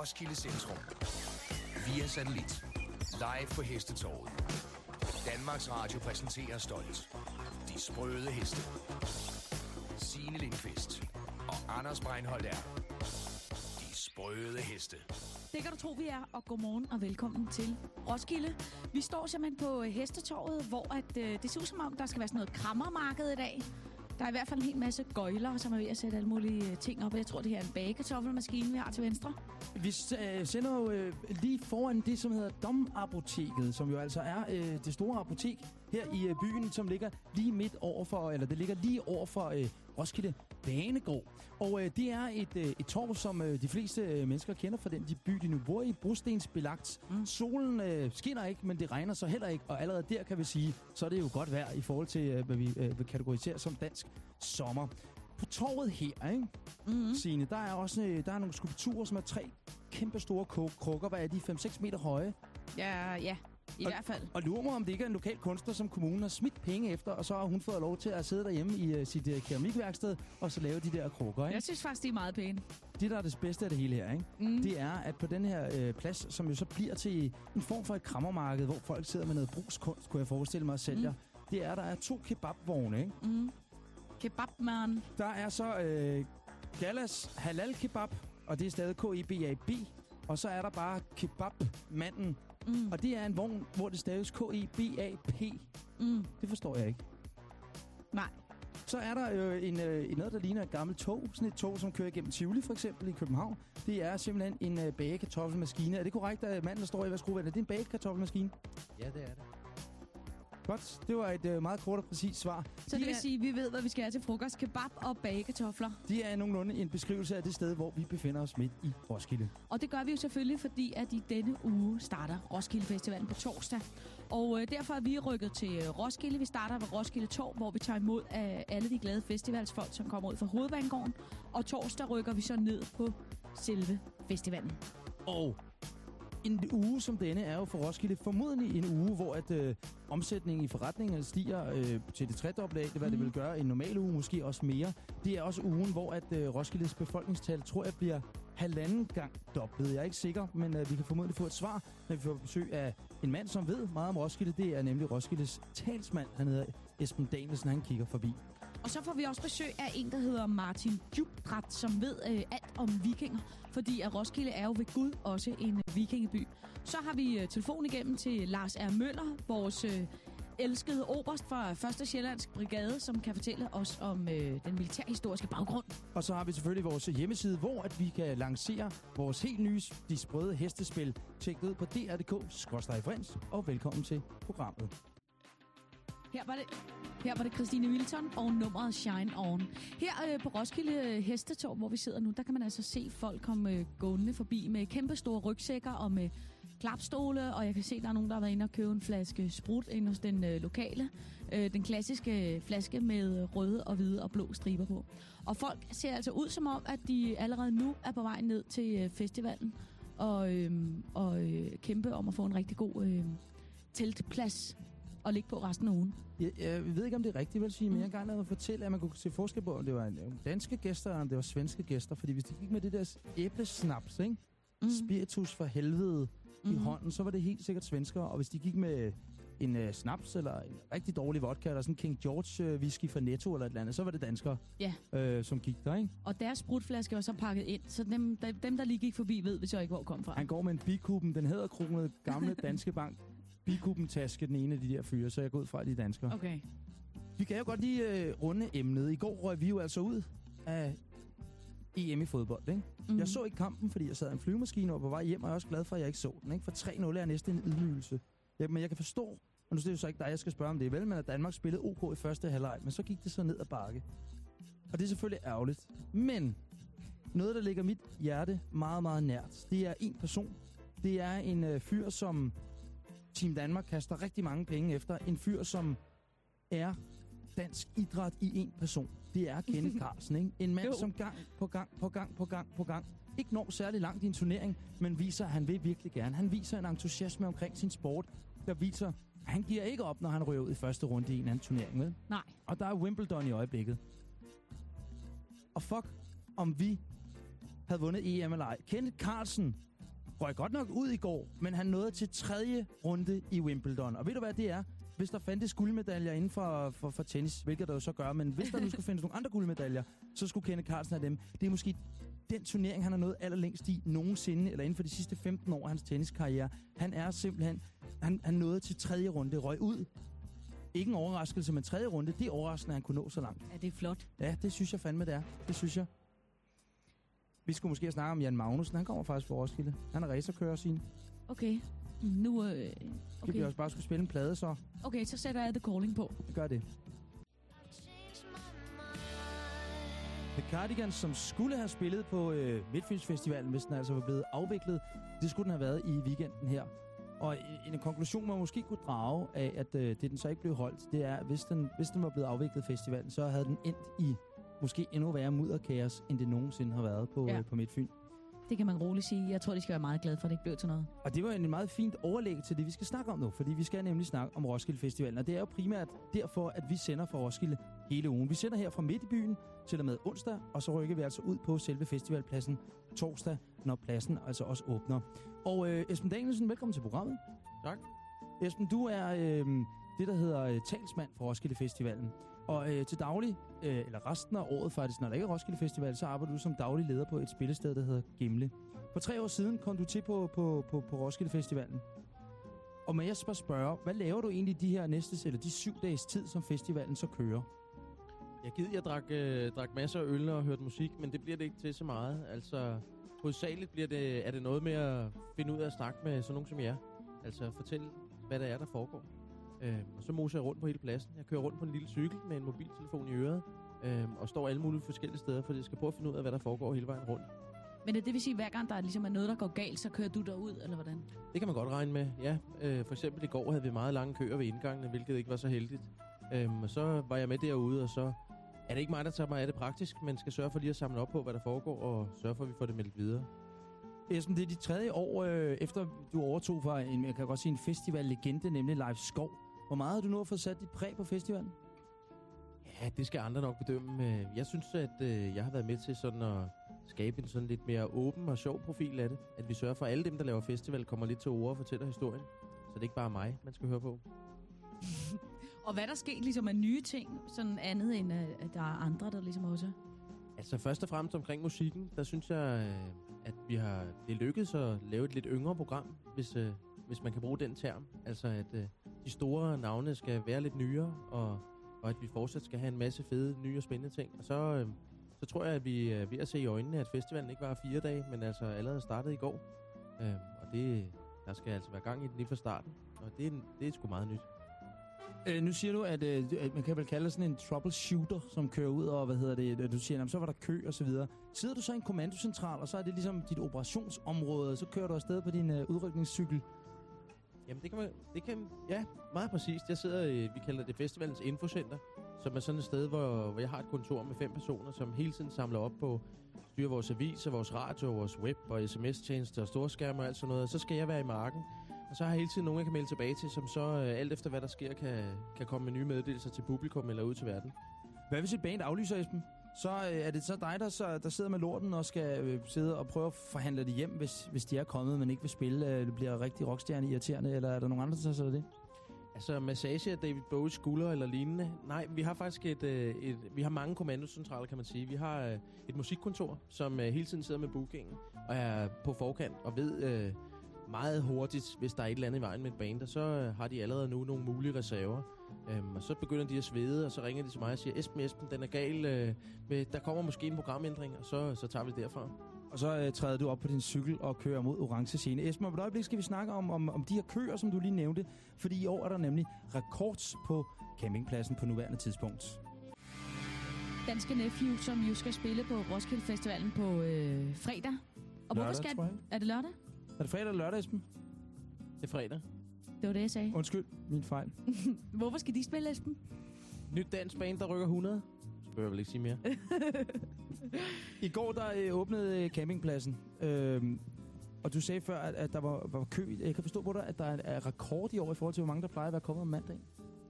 Roskilde Centrum. Via satellit. Live på Hestetorvet. Danmarks Radio præsenterer stolt. De sprøde heste. Signe Lindqvist og Anders Breinholt er. De sprøde heste. Det kan du tro, vi er, og godmorgen og velkommen til Roskilde. Vi står simpelthen på øh, Hestetorvet, hvor at, øh, det ser ud som om, der skal være sådan noget krammermarked i dag. Der er i hvert fald en hel masse gøjler, som er ved at sætte alle mulige øh, ting op. Jeg tror, det her er en bagekartoffelmaskine, vi har til venstre. Vi øh, sender jo øh, lige foran det, som hedder Domapoteket, som jo altså er øh, det store apotek her i byen, som ligger lige midt over for, eller det ligger lige over for Roskilde Banegård. Og øh, det er et, øh, et torv, som øh, de fleste øh, mennesker kender fra den de by, de nu bor i. Brostensbelagt. Mm. Solen øh, skinner ikke, men det regner så heller ikke. Og allerede der kan vi sige, så er det jo godt vejr i forhold til, øh, hvad vi øh, vil kategorisere som dansk sommer. På torvet her, ikke? Mm-hmm. Signe, der er også øh, der er nogle skulpturer, som er tre kæmpe store krukker. Hvad er de? 5-6 meter høje? Ja, ja. I og, hvert fald. Og lurer mig, om det ikke er en lokal kunstner, som kommunen har smidt penge efter, og så har hun fået lov til at sidde derhjemme i uh, sit uh, keramikværksted, og så lave de der krukker. Ikke? Jeg synes faktisk, de er meget pæne. Det, der er det bedste af det hele her, ikke? Mm. det er, at på den her uh, plads, som jo så bliver til en form for et krammermarked, hvor folk sidder med noget brugskunst, kunne jeg forestille mig at sælge, mm. det er, der er to kebabvogne, ikke? Mm. Kebabman. Der er så uh, Galas Halal Kebab, og det er stadig K-E-B-A-B, og så er der bare Kebabmanden, Mm. Og det er en vogn, hvor det staves K-E-B-A-P. Mm. Det forstår jeg ikke. Nej. Så er der øh, en, øh, noget, der ligner et gammelt tog. Sådan et tog, som kører igennem Tivoli for eksempel i København. Det er simpelthen en øh, bagekartoffelmaskine. Er det korrekt, at manden, der står i værsgo, er det en bagekartoffelmaskine? Ja, det er det. Godt, det var et øh, meget kort og præcist svar. Så de det vil er, sige, at vi ved, hvad vi skal have til frokost. Kebab og bagekartofler. Det er nogenlunde en beskrivelse af det sted, hvor vi befinder os midt i Roskilde. Og det gør vi jo selvfølgelig, fordi at i denne uge starter Roskilde Festivalen på torsdag. Og øh, derfor er vi rykket til øh, Roskilde. Vi starter ved Roskilde Torv, hvor vi tager imod af alle de glade festivalsfolk, som kommer ud fra Hovedbanegården. Og torsdag rykker vi så ned på selve festivalen. Og en uge som denne er jo for Roskilde formodentlig en uge, hvor at øh, omsætningen i forretningen stiger øh, til det tredobbelte af, det, hvad mm. det vil gøre en normal uge, måske også mere. Det er også ugen, hvor at øh, Roskildes befolkningstal, tror jeg, bliver halvanden gang dobbelt. Jeg er ikke sikker, men øh, vi kan formodentlig få et svar, når vi får besøg af en mand, som ved meget om Roskilde. Det er nemlig Roskildes talsmand. Han hedder Esben Danielsen, han kigger forbi. Og så får vi også besøg af en, der hedder Martin Djubdrat, som ved øh, alt om vikinger. Fordi at Roskilde er jo ved Gud også en øh, vikingeby. Så har vi øh, telefon igennem til Lars R. Møller, vores øh, elskede oberst fra 1. Sjællandsk Brigade, som kan fortælle os om øh, den militærhistoriske baggrund. Og så har vi selvfølgelig vores øh, hjemmeside, hvor at vi kan lancere vores helt nye De Sprøde Hestespil. Tjek ud på dr.dk, og velkommen til programmet. Her var det, her var det Christine Wilton og nummeret Shine On. Her øh, på Roskilde øh, Hestetorv, hvor vi sidder nu, der kan man altså se folk komme øh, gående forbi med kæmpe store rygsækker og med klapstole, og jeg kan se, der er nogen, der har været inde og købe en flaske sprut ind hos den øh, lokale. Øh, den klassiske flaske med røde og hvide og blå striber på. Og folk ser altså ud som om, at de allerede nu er på vej ned til øh, festivalen og, øh, og øh, kæmpe om at få en rigtig god øh, teltplads at ligge på resten af ugen. Jeg, jeg ved ikke, om det er rigtigt, vil sige, mm. men jeg kan gerne fortælle, at man kunne se forskel på, om det var danske gæster, eller om det var svenske gæster. Fordi hvis de gik med det der æblesnaps, ikke? Mm. spiritus for helvede mm. i hånden, så var det helt sikkert svensker. Og hvis de gik med en uh, snaps eller en rigtig dårlig vodka, eller sådan King George uh, whisky fra Netto eller et eller andet, så var det danskere, ja. øh, som gik der, ikke? Og deres sprutflaske var så pakket ind, så dem, dem der lige gik forbi, ved vi så ikke, hvor kom fra. Han går med en bikuben, den hedder kronet gamle danske bank bikuben-taske, den ene af de der fyre, så jeg går ud fra, at de er danskere. Okay. Vi kan jo godt lige øh, runde emnet. I går røg vi jo altså ud af EM i fodbold, ikke? Mm. Jeg så ikke kampen, fordi jeg sad i en flyvemaskine og på vej hjem, og jeg er også glad for, at jeg ikke så den, ikke? For 3-0 er næsten en ydmygelse. Ja, men jeg kan forstå, og nu er det jo så ikke dig, jeg skal spørge om det, vel, men at Danmark spillede OK i første halvleg, men så gik det så ned ad bakke. Og det er selvfølgelig ærgerligt. Men noget, der ligger mit hjerte meget, meget nært, det er en person. Det er en øh, fyr, som Team Danmark kaster rigtig mange penge efter en fyr, som er dansk idræt i en person. Det er Kenneth Carlsen, ikke? En mand, jo. som gang på gang på gang på gang på gang ikke når særlig langt i en turnering, men viser, at han vil virkelig gerne. Han viser en entusiasme omkring sin sport, der viser, at han giver ikke op, når han røver ud i første runde i en anden turnering, vel? Nej. Og der er Wimbledon i øjeblikket. Og fuck, om vi havde vundet EM eller ej. Kenneth Carlsen røg godt nok ud i går, men han nåede til tredje runde i Wimbledon. Og ved du hvad det er? Hvis der fandtes guldmedaljer inden for, for, for tennis, hvilket der jo så gør, men hvis der nu skulle findes nogle andre guldmedaljer, så skulle Kenneth Carlsen have dem. Det er måske den turnering, han har nået allerlængst i nogensinde, eller inden for de sidste 15 år af hans tenniskarriere. Han er simpelthen, han, han nåede til tredje runde, røg ud. Ikke en overraskelse, men tredje runde, det er overraskende, at han kunne nå så langt. Ja, det er flot. Ja, det synes jeg fandme, det er. Det synes jeg. Vi skulle måske snakke om Jan Magnussen. Han kommer faktisk fra Roskilde. Han er racerkører sin. Okay. Nu, øh, Okay. okay. vi også bare skulle spille en plade, så okay, så sætter jeg The Calling på. gør det. The Cardigans, som skulle have spillet på øh, Midtfyns Festivalen, hvis den altså var blevet afviklet, det skulle den have været i weekenden her. Og en, en konklusion, man måske kunne drage af, at øh, det den så ikke blev holdt, det er, at hvis den, hvis den var blevet afviklet festivalen, så havde den endt i måske endnu værre mudderkaos, end det nogensinde har været på, Ja. øh, på Midtfyn. Det kan man roligt sige. Jeg tror, de skal være meget glade for, at det ikke blev til noget. Og det var en meget fint overlæg til det, vi skal snakke om nu, fordi vi skal nemlig snakke om Roskilde Festivalen, og det er jo primært derfor, at vi sender fra Roskilde hele ugen. Vi sender her fra midt i byen til og med onsdag, og så rykker vi altså ud på selve festivalpladsen torsdag, når pladsen altså også åbner. Og øh, Esben Danielsen, velkommen til programmet. Tak. Esben, du er øh, det, der hedder øh, talsmand for Roskilde Festivalen. Og øh, til daglig, øh, eller resten af året faktisk, når der ikke er Roskilde Festival, så arbejder du som daglig leder på et spillested, der hedder Gimle. For tre år siden kom du til på, på, på, på Roskilde Festivalen. Og må jeg så bare spørge, hvad laver du egentlig de her næste, eller de syv dages tid, som festivalen så kører? Jeg gider, jeg drak, øh, drak masser af øl og hørte musik, men det bliver det ikke til så meget. Altså, hovedsageligt bliver det, er det noget med at finde ud af at snakke med sådan nogen som jer. Altså, fortæl, hvad der er, der foregår. Øhm, og så moser jeg rundt på hele pladsen. Jeg kører rundt på en lille cykel med en mobiltelefon i øret, øhm, og står alle mulige forskellige steder, fordi jeg skal prøve at finde ud af, hvad der foregår hele vejen rundt. Men det, det vil sige, at hver gang der er ligesom er noget, der går galt, så kører du derud, eller hvordan? Det kan man godt regne med, ja. Øh, for eksempel i går havde vi meget lange køer ved indgangene, hvilket ikke var så heldigt. Øhm, og så var jeg med derude, og så er det ikke mig, der tager mig af det praktisk, men skal sørge for lige at samle op på, hvad der foregår, og sørge for, at vi får det meldt videre. Esben, det er dit tredje år, øh, efter du overtog fra en, jeg kan godt sige, en festivallegende, nemlig Live Skov. Hvor meget har du nu fået sat dit præg på festivalen? Ja, det skal andre nok bedømme. Øh, Jeg synes, at øh, jeg har været med til sådan at skabe en sådan lidt mere åben og sjov profil af det. At vi sørger for, at alle dem, der laver festival, kommer lidt til ord og fortæller historien. Så det er ikke bare mig, man skal høre på. Og hvad der sket ligesom af nye ting, sådan andet end øh, at der er andre, der ligesom også... Altså først og fremmest omkring musikken, der synes jeg, at vi har det lykkedes at lave et lidt yngre program, hvis, hvis man kan bruge den term. Altså at de store navne skal være lidt nyere, og, og at vi fortsat skal have en masse fede, nye og spændende ting. Og så, øh, så tror jeg, at vi er ved at se i øjnene, at festivalen ikke var fire dage, men altså allerede startede i går. Øh, og det, der skal altså være gang i den lige fra starten, og det, er det er sgu meget nyt. Øh, nu siger du, at, øh, at man kan vel kalde det sådan en troubleshooter, som kører ud, og hvad hedder det, øh, du siger, jamen, så var der kø og så videre. Sidder du så i en kommandocentral, og så er det ligesom dit operationsområde, og så kører du afsted på din øh, udrykningscykel. Jamen det kan man, det kan, ja, meget præcist. Jeg sidder i, vi kalder det festivalens infocenter, som er sådan et sted, hvor, hvor jeg har et kontor med fem personer, som hele tiden samler op på, styrer vores aviser, vores radio, vores web og sms-tjenester og storskærme og alt sådan noget. Og så skal jeg være i marken, og så har jeg hele tiden nogen, jeg kan melde tilbage til, som så øh, alt efter hvad der sker, kan, kan komme med nye meddelelser til publikum eller ud til verden. Hvad hvis et band aflyser, Esben? Så øh, er det så dig, der, så, der sidder med lorten og skal øh, sidde og prøve at forhandle det hjem, hvis, hvis de er kommet, men ikke vil spille. Øh, det bliver rigtig rockstjerne irriterende, eller er der nogen andre, der tager det? Altså massage af David Bowies skulder eller lignende. Nej, vi har faktisk et, øh, et vi har mange kommandocentraler, kan man sige. Vi har øh, et musikkontor, som øh, hele tiden sidder med bookingen og er på forkant og ved øh, meget hurtigt, hvis der er et eller andet i vejen med et band, og så øh, har de allerede nu nogle mulige reserver. Øhm, og så begynder de at svede, og så ringer de til mig og siger, Esben, Esben, den er gal, øh, med, der kommer måske en programændring, og så, så tager vi det derfra. Og så øh, træder du op på din cykel og kører mod orange scene. Esben, om et øjeblik skal vi snakke om, om, om de her køer, som du lige nævnte. Fordi i år er der nemlig rekords på campingpladsen på nuværende tidspunkt. Danske Nephew, som jo skal spille på Roskilde Festivalen på øh, fredag. Og hvorfor skal... Er det lørdag? Er det fredag eller lørdag, Esben? Det er fredag. Det var det, jeg sagde. Undskyld, min fejl. Hvorfor skal de spille, Esben? Nyt dansk band, der rykker 100. Så behøver jeg vel ikke sige mere. I går der øh, åbnede øh, campingpladsen, øhm, og du sagde før, at, at der var, var kø. Jeg kan forstå på dig, at der er, er rekord i år i forhold til, hvor mange der plejer at være kommet om mandagen.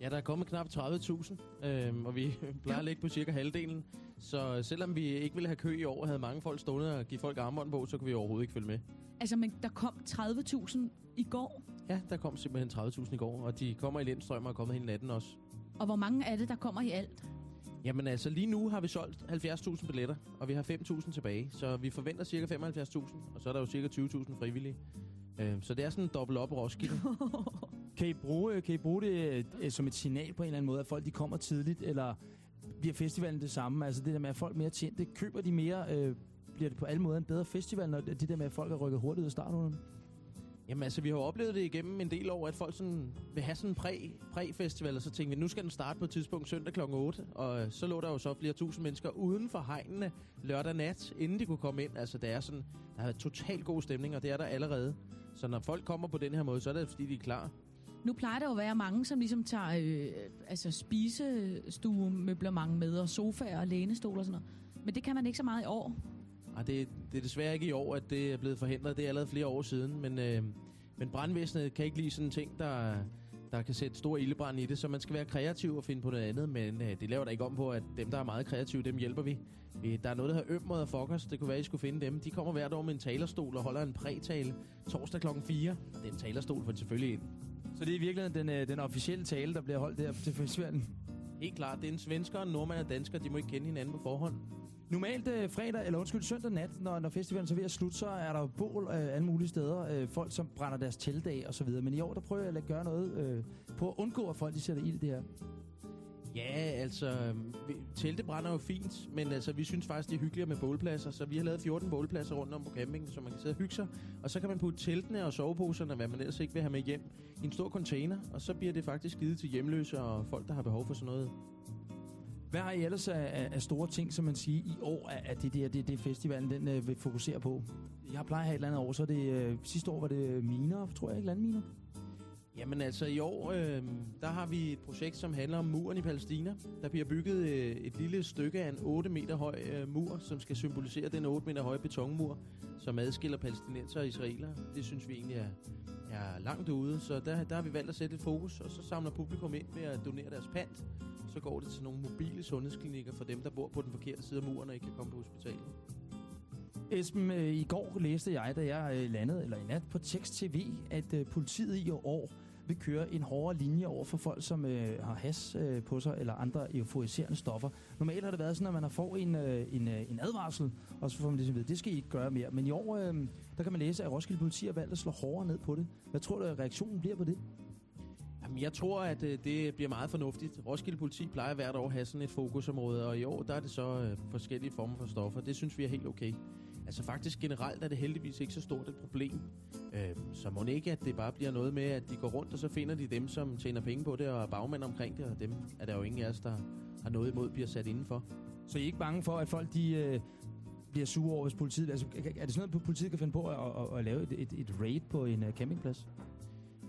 Ja, der er kommet knap 30.000, øhm, og vi plejer at ligge på cirka halvdelen. Så selvom vi ikke ville have kø i år, havde mange folk stående og give folk armbånd på, så kunne vi overhovedet ikke følge med. Altså, men der kom 30.000 i går. Ja, der kom simpelthen 30.000 i går, og de kommer i lindstrøm og er kommet hele natten også. Og hvor mange er det, der kommer i alt? Jamen altså, lige nu har vi solgt 70.000 billetter, og vi har 5.000 tilbage. Så vi forventer cirka 75.000, og så er der jo cirka 20.000 frivillige. Øhm, så det er sådan en dobbelt op Roskilde. Kan I bruge, kan I bruge det øh, som et signal på en eller anden måde, at folk de kommer tidligt, eller bliver festivalen det samme? Altså det der med, at folk mere tjente, køber de mere, øh, bliver det på alle måder en bedre festival, når det der med, at folk er rykket hurtigt ud af starten? Jamen altså, vi har jo oplevet det igennem en del år, at folk sådan vil have sådan en præ, præ-festival, og så tænker vi, nu skal den starte på et tidspunkt søndag kl. 8, og så lå der jo så flere tusind mennesker uden for hegnene lørdag nat, inden de kunne komme ind. Altså, det er sådan, der er totalt god stemning, og det er der allerede. Så når folk kommer på den her måde, så er det fordi, de er klar. Nu plejer der jo at være mange, som ligesom tager øh, altså spisestuemøblemang med, og sofaer og lænestol og sådan noget. Men det kan man ikke så meget i år. Og det, det er desværre ikke i år, at det er blevet forhindret. Det er allerede flere år siden, men, øh, men brandvæsenet kan ikke lide sådan en ting, der, der kan sætte stor ildebrand i det, så man skal være kreativ og finde på noget andet, men øh, det laver der ikke om på, at dem, der er meget kreative, dem hjælper vi. Øh, der er noget, der hedder Øm mod Fokkers. Det kunne være, I skulle finde dem. De kommer hvert år med en talerstol og holder en prætale torsdag klokken 4. Og den talerstol får selvfølgelig ind. Så det er i virkeligheden den, øh, den officielle tale, der bliver holdt der til festivalen? Helt klart. Det er en svensker, en nordmand og dansker. De må ikke kende hinanden på forhånd. Normalt øh, fredag, eller undskyld, søndag nat, når, når festivalen så er ved at slutte, så er der jo bål øh, alle mulige steder. Øh, folk, som brænder deres teltdag og så videre. Men i år, der prøver jeg at gøre noget øh, på at undgå, at folk de sætter ild det her. Ja, altså, øh, vi- brænder jo fint, men altså, vi synes faktisk, det er hyggeligere med bålpladser, så vi har lavet 14 bålpladser rundt om på campingen, så man kan sidde og hygge sig, og så kan man putte teltene og soveposerne, hvad man ellers ikke vil have med hjem, i en stor container, og så bliver det faktisk givet til hjemløse og folk, der har behov for sådan noget. Hvad har I ellers af, af, store ting, som man siger, i år, at det, det, det, det festivalen den, øh, vil fokusere på? Jeg plejer at have et eller andet år, så det, øh, sidste år var det miner, tror jeg, ikke landminer? Jamen altså, i år, øh, der har vi et projekt, som handler om muren i Palæstina. Der bliver bygget øh, et lille stykke af en 8 meter høj øh, mur, som skal symbolisere den 8 meter høje betonmur, som adskiller palæstinenser og israelere. Det synes vi egentlig er, er langt ude, så der, der har vi valgt at sætte et fokus, og så samler publikum ind ved at donere deres pant. Så går det til nogle mobile sundhedsklinikker for dem, der bor på den forkerte side af muren og ikke kan komme på hospitalet. Esben, øh, i går læste jeg, da jeg øh, landede, eller i nat, på Tekst TV, at øh, politiet i år vil køre en hårdere linje over for folk, som øh, har has øh, på sig, eller andre euforiserende stoffer. Normalt har det været sådan, at man har fået en, øh, en, øh, en advarsel, og så får man ligesom ved, det skal I ikke gøre mere. Men i år, øh, der kan man læse, at Roskilde Politi har valgt at slå hårdere ned på det. Hvad tror du, at reaktionen bliver på det? Jamen, jeg tror, at øh, det bliver meget fornuftigt. Roskilde Politi plejer hvert år at have sådan et fokusområde, og i år der er det så øh, forskellige former for stoffer. Det synes vi er helt okay. Altså faktisk generelt er det heldigvis ikke så stort et problem. Øh, så må det ikke, at det bare bliver noget med, at de går rundt, og så finder de dem, som tjener penge på det, og er bagmænd omkring det, og dem er der jo ingen af os, der har noget imod, bliver sat indenfor. Så I er ikke bange for, at folk de, øh, bliver sure over, hvis politiet... Altså, er det sådan noget, politiet kan finde på at, at, at lave et, et, et raid på en uh, campingplads?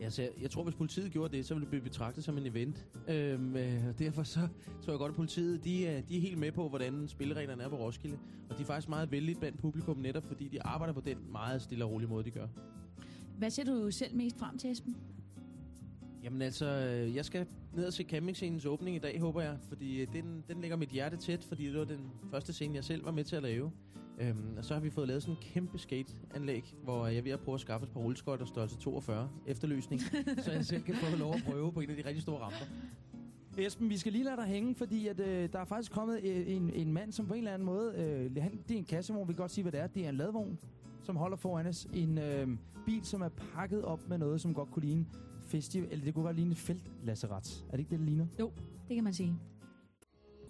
Altså, jeg, jeg tror, hvis politiet gjorde det, så ville det blive betragtet som en event. Øhm, øh, derfor så tror jeg godt, at politiet de, er- de er helt med på, hvordan spillereglerne er på Roskilde. Og de er faktisk meget vældigt blandt publikum, netop fordi de arbejder på den meget stille og rolige måde, de gør. Hvad ser du selv mest frem til, Esben? Jamen altså, øh, jeg skal ned og se campingscenens åbning i dag, håber jeg. Fordi øh, den, den ligger mit hjerte tæt, fordi det var den første scene, jeg selv var med til at lave. Øhm, og så har vi fået lavet sådan en kæmpe skateanlæg, hvor jeg er ved at prøve at skaffe et par rulleskøjter størrelse 42 efterløsning, så jeg selv kan få lov at prøve på en af de rigtig store ramper. Esben, vi skal lige lade dig hænge, fordi at, øh, der er faktisk kommet øh, en, en mand, som på en eller anden måde... Øh, han, det er en kassevogn, vi kan godt sige, hvad det er. Det er en ladvogn, som holder foran os. En øh, bil, som er pakket op med noget, som godt kunne ligne festival... Eller det kunne godt ligne et feltlasseret. Er det ikke det, det ligner? Det kan man sige.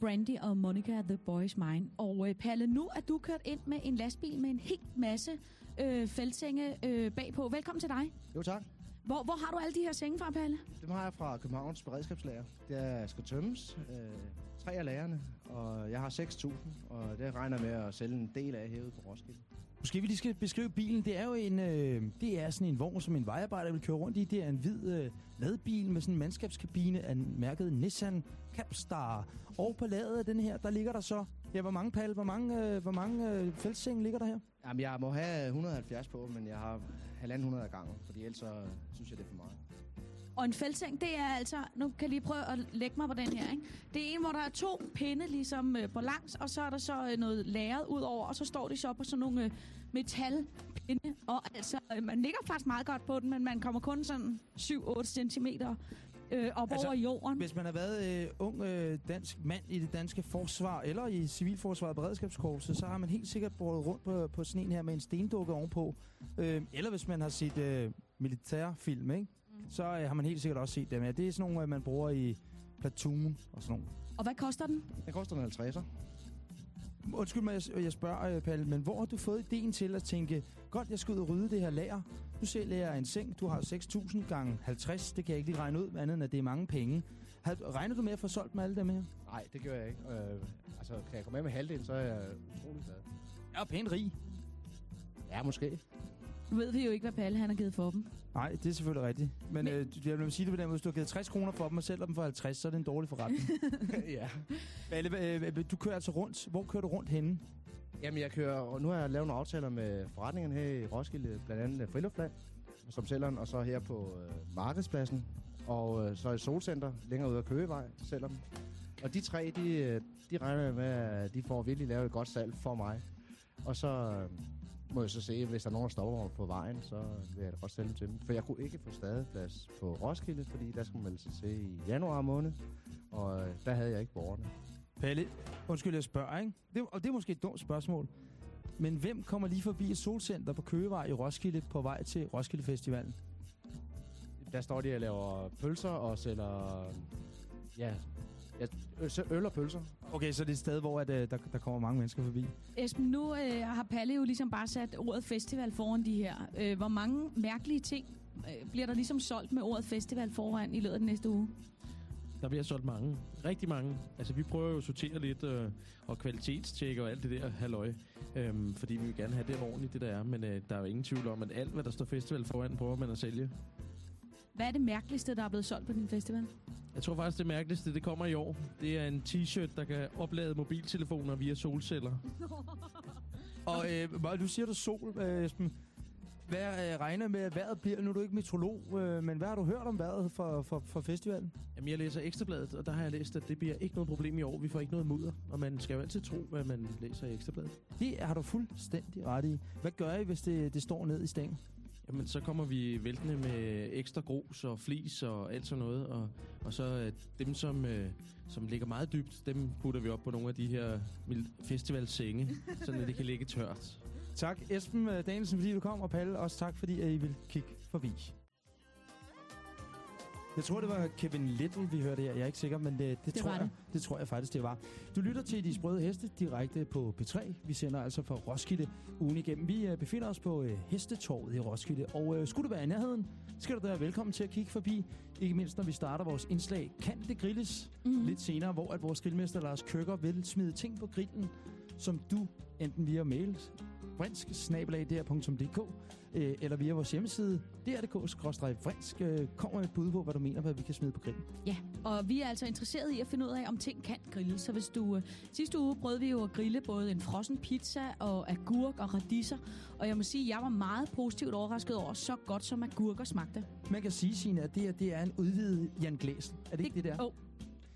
Brandy og Monica, The Boys Mine. Og øh, Palle, nu er du kørt ind med en lastbil med en hel masse øh, feltsenge øh, bagpå. Velkommen til dig. Jo tak. Hvor, hvor har du alle de her senge fra, Palle? Dem har jeg fra Københavns Beredskabslager. Det skal tømmes. Øh, tre af lærerne, og jeg har 6.000, og det regner med at sælge en del af herude på Roskilde. Måske vi lige skal beskrive bilen. Det er jo en, øh, det er sådan en vogn, som en vejarbejder vil køre rundt i. Det er en hvid øh, ladbil med sådan en mandskabskabine af mærket Nissan Capstar. Og på ladet af den her, der ligger der så... Ja, hvor mange pal, hvor mange, øh, hvor mange øh, feltsenge ligger der her? Jamen, jeg må have 170 på, men jeg har 1.500 af gangen, fordi ellers så øh, synes jeg, det er for meget. Og en feltseng, det er altså, nu kan jeg lige prøve at lægge mig på den her, ikke? Det er en, hvor der er to pinde ligesom øh, på langs, og så er der så øh, noget lagret ud over, og så står de så på sådan nogle øh, metalpinde. Og altså, øh, man ligger faktisk meget godt på den, men man kommer kun sådan 7-8 cm øh, op Altså, over jorden. Hvis man har været øh, ung øh, dansk mand i det danske forsvar, eller i civilforsvaret og beredskabskorpset, så har man helt sikkert brugt rundt på, på sådan en her med en stendukke ovenpå. Øh, eller hvis man har set øh, militærfilm, ikke? Så øh, har man helt sikkert også set dem her. Det er sådan nogle, øh, man bruger i platoon og sådan nogle. Og hvad koster den? Den koster en 50'er. Undskyld mig, jeg, jeg spørger, øh, Palle, men hvor har du fået ideen til at tænke, godt, jeg skal ud og rydde det her lager. Du sælger jeg en seng, du har 6.000 gange 50, det kan jeg ikke lige regne ud, andet end at det er mange penge. Har, regner du med at få solgt med alle dem her? Nej, det gør jeg ikke. Øh, altså, kan jeg komme med med halvdelen, så er jeg utrolig glad. Jeg er pænt rig. Ja, måske. Nu ved vi jo ikke, hvad Palle han har givet for dem. Nej, det er selvfølgelig rigtigt. Men, Men- øh, jeg vil sige det på den måde, hvis du har givet 60 kroner for dem og sælger dem for 50, så er det en dårlig forretning. ja. Palle, øh, du kører altså rundt. Hvor kører du rundt henne? Jamen, jeg kører, og nu har jeg lavet nogle aftaler med forretningerne her i Roskilde, blandt andet Friluftland, som sælger og så her på øh, Markedspladsen, og øh, så et solcenter længere ude af Køgevej sælger dem. Og de tre, de, øh, de regner med, at de får virkelig lavet et godt salg for mig. Og så øh, må jeg så se, hvis der er nogen, der stopper mig på vejen, så vil jeg da godt sælge dem til dem. For jeg kunne ikke få stadigplads på Roskilde, fordi der skulle man sig til i januar måned, og øh, der havde jeg ikke borgerne. Palle, undskyld, jeg spørger, ikke? Det, og det er måske et dumt spørgsmål. Men hvem kommer lige forbi et solcenter på Køgevej i Roskilde på vej til Roskilde Festivalen? Der står de og laver pølser og sælger ja, ja, ø- så øl og pølser. Okay, så det er et sted, hvor at, øh, der, der kommer mange mennesker forbi. Esben, nu øh, har Palle jo ligesom bare sat ordet festival foran de her. Øh, hvor mange mærkelige ting øh, bliver der ligesom solgt med ordet festival foran i løbet af den næste uge? Der bliver solgt mange. Rigtig mange. Altså, vi prøver jo at sortere lidt øh, og kvalitetstjekke og alt det der halløj. Øhm, fordi vi vil gerne have det ordentligt, det der er. Men øh, der er jo ingen tvivl om, at alt, hvad der står festival foran, prøver man at sælge. Hvad er det mærkeligste, der er blevet solgt på din festival? Jeg tror faktisk, det mærkeligste, det kommer i år. Det er en t-shirt, der kan oplade mobiltelefoner via solceller. Og øh, nu siger du sol, øh, Esben. Hvad øh, regner med, at vejret bliver? Nu er du ikke meteorolog, øh, men hvad har du hørt om vejret for, for, for festivalen? Jamen, jeg læser Ekstrabladet, og der har jeg læst, at det bliver ikke noget problem i år. Vi får ikke noget mudder, og man skal jo altid tro, hvad man læser i Ekstrabladet. Det har du fuldstændig ret i. Hvad gør I, hvis det, det står ned i stængen? Jamen, så kommer vi væltende med ekstra grus og flis og alt sådan noget. Og, og så øh, dem, som, øh, som ligger meget dybt, dem putter vi op på nogle af de her festivalsenge, sådan at det kan ligge tørt. Tak, Esben øh, Danielsen, fordi du kom, og Palle, også tak, fordi at I vil kigge forbi. Jeg tror, det var Kevin Little, vi hørte her. Jeg er ikke sikker, men det, det, Det tror, jeg, det. det tror jeg faktisk, det var. Du lytter til De Sprøde Heste direkte på P3. Vi sender altså fra Roskilde ugen igennem. Vi øh, befinder os på øh, Hestetorvet i Roskilde, og øh, skulle du være i nærheden, skal du da være velkommen til at kigge forbi. Ikke mindst, når vi starter vores indslag Kan det grilles? Mm. lidt senere, hvor at vores grillmester Lars Køkker vil smide ting på grillen, som du enten via mail, vrinsk øh, eller via vores hjemmeside, dr.dk-vrinsk, øh, kommer med et bud på, hvad du mener, hvad vi kan smide på grillen. Ja, og vi er altså interesseret i at finde ud af, om ting kan grilles. Så hvis du... Øh, sidste uge prøvede vi jo at grille både en frossen pizza og agurk og radiser. Og jeg må sige, at jeg var meget positivt overrasket over, så godt som agurker smagte. Man kan sige, Signe, at det, her, det er en udvidet Jan Glæsel. Er det, ikke det der? Oh,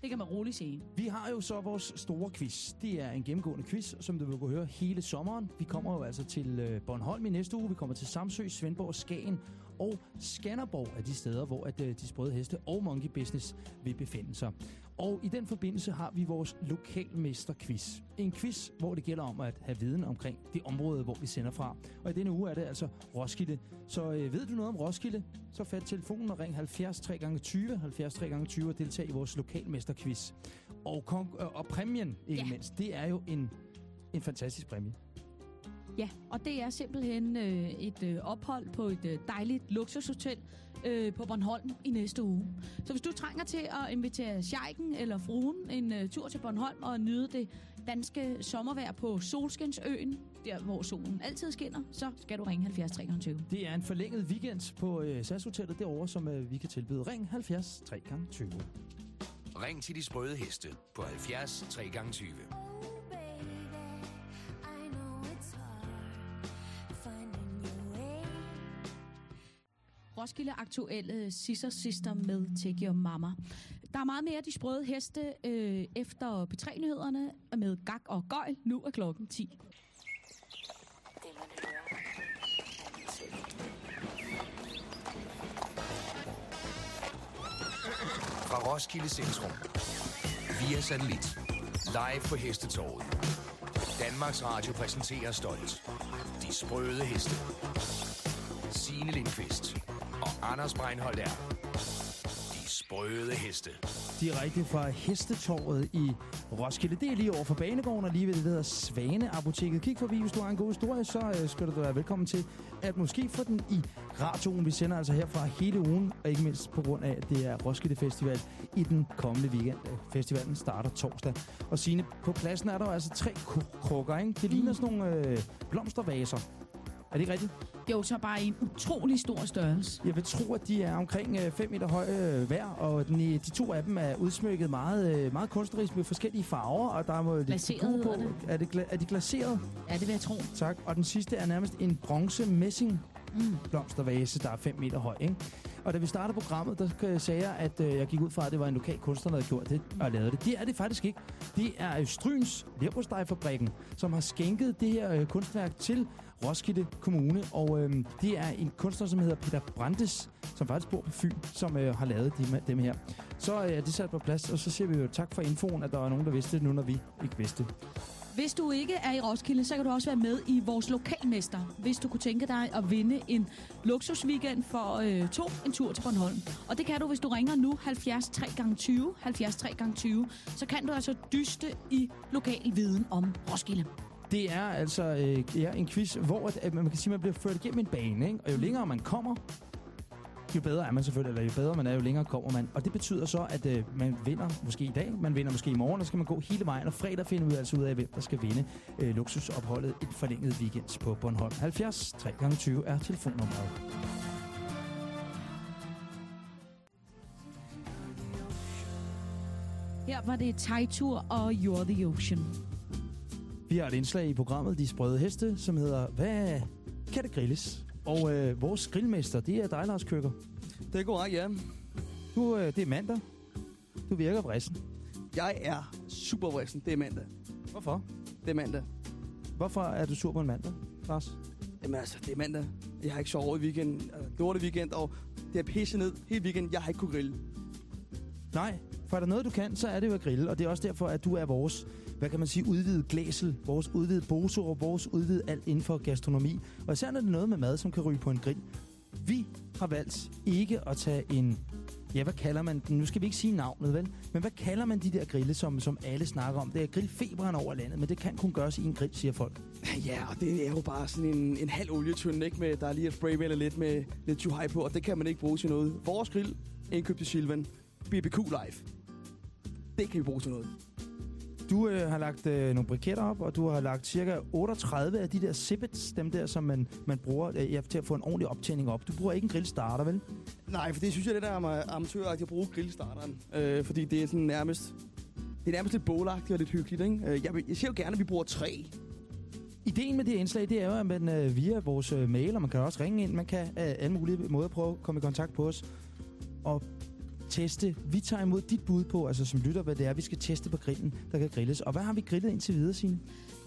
det kan man roligt sige. Vi har jo så vores store quiz. Det er en gennemgående quiz, som du vil kunne høre hele sommeren. Vi kommer jo altså til øh, Bornholm i næste uge. Vi kommer til Samsø, Svendborg, Skagen og Skanderborg er de steder, hvor at, øh, de sprøde heste og Monkey Business vil befinde sig. Og i den forbindelse har vi vores lokalmesterquiz. En quiz, hvor det gælder om at have viden omkring det område, hvor vi sender fra. Og i denne uge er det altså Roskilde. Så øh, ved du noget om Roskilde, så fat telefonen og ring 70 3 gange 20 70 3 gange 20 og deltag i vores lokalmesterquiz. Og, øh, og præmien, ikke ja. mindst, det er jo en, en fantastisk præmie. Ja, og det er simpelthen øh, et øh, ophold på et øh, dejligt luksushotel øh, på Bornholm i næste uge. Så hvis du trænger til at invitere Scheiken eller fruen en øh, tur til Bornholm og nyde det danske sommervejr på Solskinsøen, der hvor solen altid skinner, så skal du ringe 70 23. Det er en forlænget weekend på øh, SAS-hotellet derovre, som øh, vi kan tilbyde. Ring 70 3 gange 20. Ring til de sprøde heste på 70 3 gange 20. Roskilde aktuelle Sisser Sister med Take Your Mama. Der er meget mere af de sprøde heste øh, efter P3-nyhederne med Gak og Gøjl. Nu er klokken 10. Det man. Fra Roskilde Centrum. Via satellit. Live på Hestetorvet. Danmarks Radio præsenterer stolt. De sprøde heste. Signe Lindqvist Anders Breinholt er. De sprøde heste. Direkte fra Hestetorvet i Roskilde. Det er lige over for Banegården og lige ved det, der hedder Svaneapoteket. Kig forbi, hvis du har en god historie, så øh, skal du være velkommen til at måske få den i radioen. Vi sender altså herfra hele ugen, og ikke mindst på grund af, at det er Roskilde Festival i den kommende weekend. Øh, festivalen starter torsdag. Og Signe, på pladsen er der jo altså tre krukker, ikke? Det ligner sådan nogle øh, blomstervaser. Er det ikke rigtigt? Jo, så bare en utrolig stor størrelse. Jeg vil tro, at de er omkring 5 meter høje øh, hver, og den, de to af dem er udsmykket meget, øh, meget kunstnerisk med forskellige farver, og der er lidt Glaseret på. Er, det, gla- er de glaseret? Ja, det vil jeg tro. Tak. Og den sidste er nærmest en bronze messing Mm. blomstervase, der er 5 meter høj. Ikke? Og da vi startede programmet, der øh, sagde jeg, at øh, jeg gik ud fra, at det var en lokal kunstner, der havde gjort det og lavet det. Det er det faktisk ikke. Det er øh, Stryns Leverpostejfabrikken, som har skænket det her øh, kunstværk til Roskilde Kommune. Og øh, det er en kunstner, som hedder Peter Brandes, som faktisk bor på Fyn, som øh, har lavet dem, dem her. Så øh, er det sat på plads, og så siger vi jo tak for infoen, at der er nogen, der vidste det nu, når vi ikke vidste. Hvis du ikke er i Roskilde, så kan du også være med i vores lokalmester. Hvis du kunne tænke dig at vinde en luksusweekend for øh, to, en tur til Bornholm. Og det kan du, hvis du ringer nu 70 3 gange 20 70 3 gange 20 Så kan du altså dyste i lokal viden om Roskilde. Det er altså øh, ja, en quiz, hvor at, at man kan sige, at man bliver ført igennem en bane. Ikke? Og jo længere man kommer, jo bedre er man selvfølgelig, eller jo bedre man er, jo længere kommer man. Og det betyder så, at øh, man vinder måske i dag, man vinder måske i morgen, og så skal man gå hele vejen, og fredag finder vi altså ud af, hvem der skal vinde øh, luksusopholdet et forlænget weekend på Bornholm. 70 3 gange 20 er telefonnummeret. Her var det Tejtur og You're the Ocean. Vi har et indslag i programmet De Sprøde Heste, som hedder Hvad kan det grilles? Og øh, vores grillmester, det er dig, Lars Køkker. Det er korrekt, ja. Du, øh, det er mandag. Du virker vrissen. Jeg er super vrissen. Det er mandag. Hvorfor? Det er mandag. Hvorfor er du sur på en mandag, Lars? Jamen altså, det er mandag. Jeg har ikke sovet i weekenden. Altså, lorte weekend, og det er pisse ned hele weekenden. Jeg har ikke kunne grille. Nej, for er der noget, du kan, så er det jo at grille. Og det er også derfor, at du er vores, hvad kan man sige, udvidet glæsel, vores udvidet boso og vores udvidet alt inden for gastronomi. Og især når det er noget med mad, som kan ryge på en grill. Vi har valgt ikke at tage en, ja, hvad kalder man den? Nu skal vi ikke sige navnet, vel? Men hvad kalder man de der grille, som, som alle snakker om? Det er grillfeberen over landet, men det kan kun gøres i en grill, siger folk. Ja, og det er jo bare sådan en, en halv olietønde, ikke? Med, der er lige et spraymaler lidt med lidt too high på, og det kan man ikke bruge til noget. Vores grill, indkøbt i Silvan, BBQ Live. Det kan vi bruge til noget. Du øh, har lagt øh, nogle briketter op, og du har lagt cirka 38 af de der sippets, dem der, som man, man bruger øh, til at få en ordentlig optænding op. Du bruger ikke en grillstarter, vel? Nej, for det synes jeg lidt er ama- amatøragtigt at bruge grillstarteren. Øh, fordi det er sådan nærmest... Det er nærmest lidt bålagtigt og lidt hyggeligt, ikke? Øh, jeg, jeg siger jo gerne, at vi bruger tre. Ideen med det her indslag, det er jo, at man øh, via vores øh, mail, og man kan også ringe ind, man kan øh, alle mulige måder prøve at komme i kontakt på os, og teste. Vi tager imod dit bud på, altså som lytter, hvad det er, vi skal teste på grillen, der kan grilles. Og hvad har vi grillet indtil videre, Signe?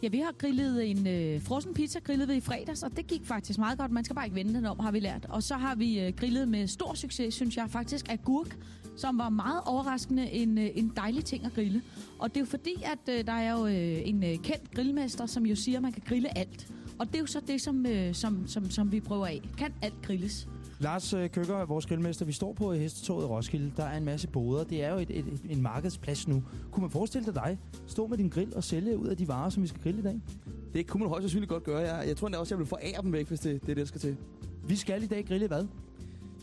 Ja, vi har grillet en øh, frossen pizza, grillet ved i fredags, og det gik faktisk meget godt. Man skal bare ikke vende den om, har vi lært. Og så har vi øh, grillet med stor succes, synes jeg faktisk, agurk, som var meget overraskende en, øh, en dejlig ting at grille. Og det er jo fordi, at øh, der er jo øh, en øh, kendt grillmester, som jo siger, at man kan grille alt. Og det er jo så det, som, øh, som, som, som vi prøver af. Kan alt grilles? Lars øh, Køkker, vores grillmester, vi står på Hestetoget i Roskilde. Der er en masse boder. Det er jo et, et, et, en markedsplads nu. Kunne man forestille dig dig stå med din grill og sælge ud af de varer, som vi skal grille i dag? Det kunne man højst sandsynligt godt gøre. Jeg, jeg tror endda også, jeg vil forære dem væk, hvis det, det er det, der skal til. Vi skal i dag grille hvad?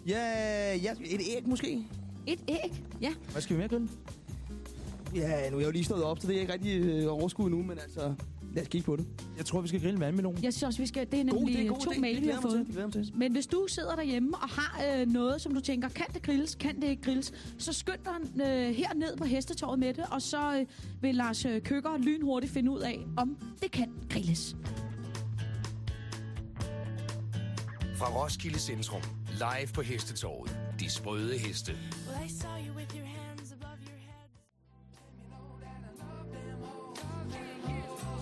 Ja, ja et æg måske. Et æg? Ja. Hvad skal vi mere grille? Ja, nu er jeg jo lige stået op, så det er ikke rigtig øh, overskud nu, men altså, lad os kigge på det. Jeg tror, vi skal grille en vandmelon. Jeg synes også, vi skal... Det er God nemlig god to idé. mail, Det vi har fået. til, det til. Men hvis du sidder derhjemme og har øh, noget, som du tænker, kan det grilles, kan det ikke grilles, så skynd dig øh, herned på hestetorvet med det, og så øh, vil Lars øh, Køkker lynhurtigt finde ud af, om det kan grilles. Fra Roskilde Centrum. Live på Hestetorvet. De sprøde heste. Well, I saw you with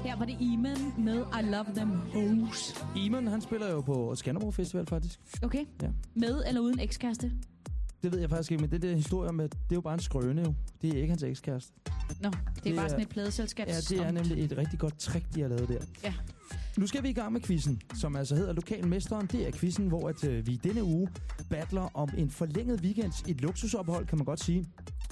Her var det Iman med I Love Them Hoes. Eamon, han spiller jo på Skanderborg Festival, faktisk. Okay. Ja. Med eller uden ekskæreste? Det ved jeg faktisk ikke, men den der historie med, det er jo bare en skrøne jo. Det er ikke hans ekskæreste. Nå, det er Det bare er- sådan et pladeselskab. Ja, det er nemlig et rigtig godt trick, de har lavet der. Ja. Nu skal vi i gang med quizzen, som altså hedder Lokalmesteren. Det er quizzen, hvor at, øh, vi denne uge battler om en forlænget weekend, et luksusophold, kan man godt sige,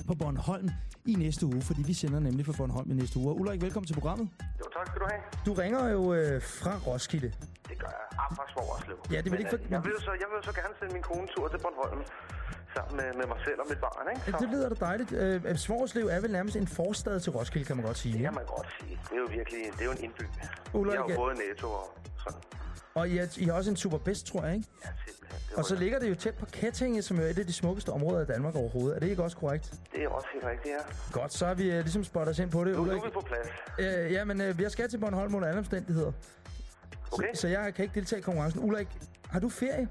på Bornholm i næste uge, fordi vi sender nemlig fra Bornholm i næste uge. Og Ulrik, velkommen til programmet. Jo, tak skal du have. Du ringer jo øh, fra Roskilde. Det gør jeg. Ah, fra Svogerslev. Ja, det vel Men, ikke for- øh, Jeg vil, jo så, jeg vil så gerne sende min kone tur til Bornholm sammen med, med mig selv og mit barn, ikke? Så, det lyder da dejligt. Øh, Svorslev er vel nærmest en forstad til Roskilde, kan man godt sige. det kan man godt sige. Det er jo virkelig det er jo en indby. Ulrik, jeg har jo både netto og sådan. Og I, er, I har også en superbest, tror jeg, ikke? Ja, simpelthen. Og så ligger det jo tæt på Kettinge, som jo er et af de smukkeste områder i Danmark overhovedet. Er det ikke også korrekt? det er også helt rigtigt, ja. Godt, så har vi uh, ligesom spottet os ind på det. Nu, nu Ulrik. er vi på plads. Øh, ja, men øh, jeg skal til Bornholm under alle omstændigheder. Okay. Så, så jeg kan ikke deltage i konkurrencen. Ulrik, har du ferie?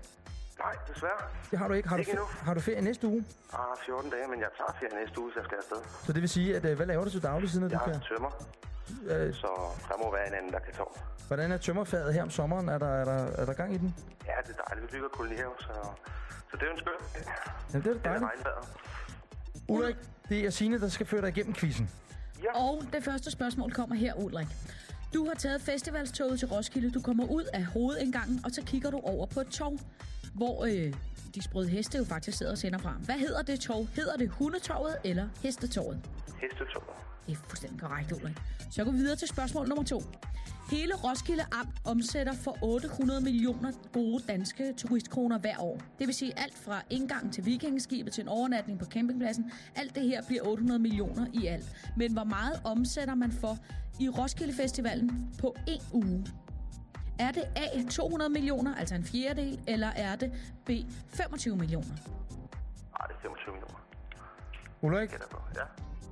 Nej, desværre. Det har du ikke. Har, Ikke du, endnu. har du ferie næste uge? Ah, 14 dage, men jeg tager ferie næste uge, så jeg skal afsted. Så det vil sige, at øh, hvad laver du til daglig siden, at Jeg har kan? tømmer, Øh, så der må være en anden, der kan tage. hvordan er tømmerfaget her om sommeren? Er der, er, der, er der gang i den? Ja, det er dejligt. Vi bygger kolonihave, så, så det er jo en skøn. Jamen, det er da Det er dejligt. Ulrik, det er Signe, der skal føre dig igennem quizzen. Og det første spørgsmål kommer her, Ulrik. Du har taget festivalstoget til Roskilde. Du kommer ud af hovedindgangen, og så kigger du over på et tog, hvor øh, de sprøde heste jo faktisk sidder og sender fra. Hvad hedder det tog? Hedder det hundetorvet eller hestetoget? Hestetog. Det er fuldstændig korrekt, Ulrik. Så går vi videre til spørgsmål nummer to. Hele Roskilde Amt omsætter for 800 millioner gode danske turistkroner hver år. Det vil sige alt fra indgang til vikingeskibet til en overnatning på campingpladsen. Alt det her bliver 800 millioner i alt. Men hvor meget omsætter man for i Roskilde Festivalen på en uge? Er det A 200 millioner, altså en fjerdedel, eller er det B 25 millioner? Ah, det er 25 millioner. Ulrik. Ja,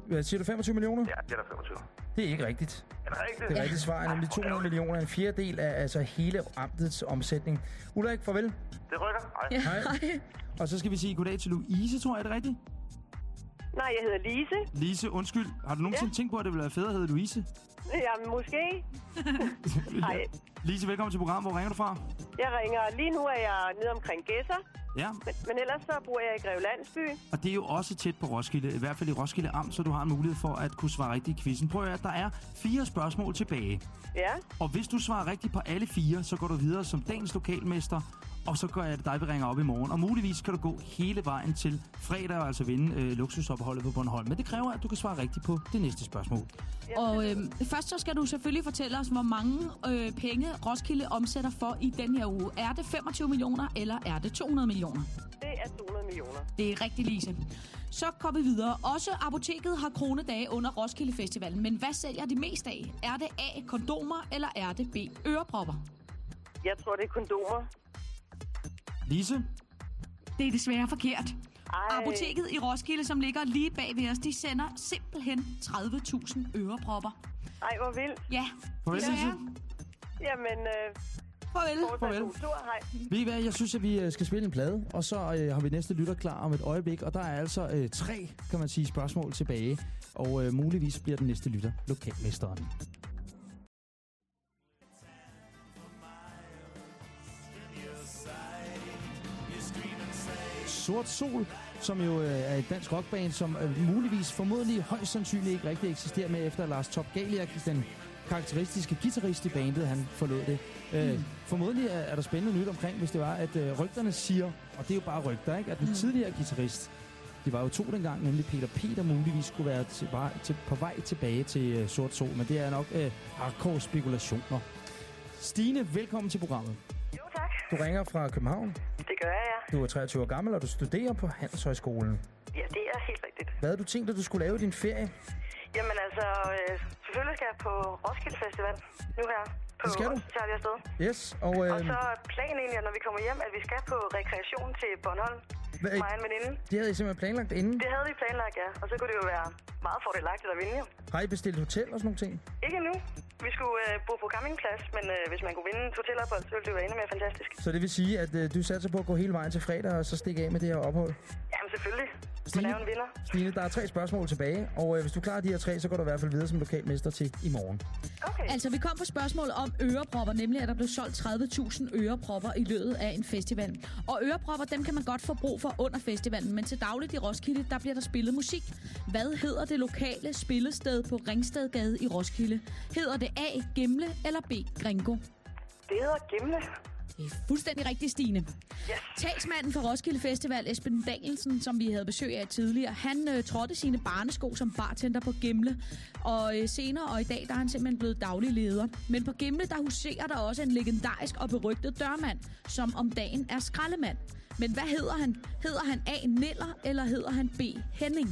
hvad siger du 25 millioner? ja det er der 25. Det er ikke rigtigt. Er det rigtigt? Det rigtige svar er nemlig 200 millioner, en fjerdedel af altså hele amtets omsætning. Ulrik, farvel. Det rykker. Hej. Ja, Hej. hej. Og så skal vi sige goddag til Louise, tror jeg, er det rigtigt? Nej, jeg hedder Lise. Lise, undskyld. Har du nogensinde ja. tænkt på, at det ville være federe at hedde Louise? Jamen, måske. Hej. Lise, velkommen til programmet. Hvor ringer du fra? Jeg ringer. Lige nu er jeg nede omkring Gæsser, Ja, men, men ellers så bor jeg i Greve Landsby. og det er jo også tæt på Roskilde, i hvert fald i Roskilde Amt, så du har en mulighed for at kunne svare rigtigt i quizzen. Prøv at der er fire spørgsmål tilbage. Ja, Og hvis du svarer rigtigt på alle fire, så går du videre som dagens lokalmester, og så gør jeg det dig, vi ringer op i morgen. Og muligvis kan du gå hele vejen til fredag og altså vinde øh, luksusopholdet på Bornholm. Men det kræver, at du kan svare rigtigt på det næste spørgsmål. Og øh, først så skal du selvfølgelig fortælle os, hvor mange øh, penge Roskilde omsætter for i den her uge. Er det 25 millioner, eller er det 200 millioner? Det er 200 millioner. Det er rigtig Lise. Så går vi videre. Også apoteket har kronedage under Roskilde Festivalen. Men hvad sælger de mest af? Er det A. kondomer, eller er det B. ørepropper? Jeg tror, det er kondomer. Lise? Det er desværre forkert. Ej, Apoteket i Roskilde, som ligger lige bag ved os, de sender simpelthen 30.000 ørepropper. ej hvor vildt. Ja, Farvel, desværre. Lise. Jamen, øh, Farvel. Farvel. tur. Ved I hvad, jeg synes, at vi øh, skal spille en plade, og så øh, har vi næste lytter klar om et øjeblik. Og der er altså øh, tre, kan man sige, spørgsmål tilbage. Og øh, muligvis bliver den næste lytter lokalmesteren. Sort Sol, som jo øh, er et dansk rockband, som øh, muligvis, formodentlig, højst sandsynligt ikke rigtig eksisterer med, efter Lars Top Galiak, den karakteristiske guitarist i bandet, han forlod det. Øh, formodentlig er, er der spændende nyt omkring, hvis det var, at øh, rygterne siger, og det er jo bare rygter, ikke? at den tidligere guitarist, de var jo to dengang, nemlig Peter Peter muligvis skulle være til, vej, til, på vej tilbage til øh, Sort Sol, men det er nok øh, hardcore spekulationer. Stine, velkommen til programmet. Jo, tak. Du ringer fra København. Det gør jeg, ja. Du er 23 år gammel, og du studerer på Handelshøjskolen. Ja, det er helt rigtigt. Hvad havde du tænkt, at du skulle lave i din ferie? Jamen altså, øh, selvfølgelig skal jeg på Roskilde Festival nu her. På Det skal du. Så tager vi afsted. Yes, og... Øh, Og så er planen egentlig, at når vi kommer hjem, at vi skal på rekreation til Bornholm. Hvad, mig og en veninde. det havde I simpelthen planlagt inden. Det havde vi planlagt, ja. Og så kunne det jo være meget fordelagtigt at vinde. Har I bestilt hotel og sådan nogle ting? Ikke endnu. Vi skulle øh, bo på campingplads, men øh, hvis man kunne vinde et hotelophold, så ville det jo være endnu mere fantastisk. Så det vil sige, at øh, du satser på at gå hele vejen til fredag og så stikke af med det her ophold? Jamen selvfølgelig. Man Stine? er jo en vinder. Stine, der er tre spørgsmål tilbage, og øh, hvis du klarer de her tre, så går du i hvert fald videre som lokalmester til i morgen. Okay. Altså, vi kom på spørgsmål om ørepropper, nemlig at der blev solgt 30.000 ørepropper i løbet af en festival. Og ørepropper, dem kan man godt få brug for under festivalen, men til dagligt i Roskilde, der bliver der spillet musik. Hvad hedder det lokale spillested på Ringstedgade i Roskilde? Hedder det A. Gemle eller B. Gringo? Det hedder Gimle. Det er fuldstændig rigtigt, Stine. Yes. Talsmanden for Roskilde Festival, Esben Danielsen, som vi havde besøg af tidligere, han øh, trådte sine barnesko som bartender på Gemle. Og øh, senere og i dag, der er han simpelthen blevet daglig leder. Men på Gemle, der huserer der også en legendarisk og berygtet dørmand, som om dagen er skraldemand. Men hvad hedder han? Hedder han A. Niller, eller hedder han B. Henning?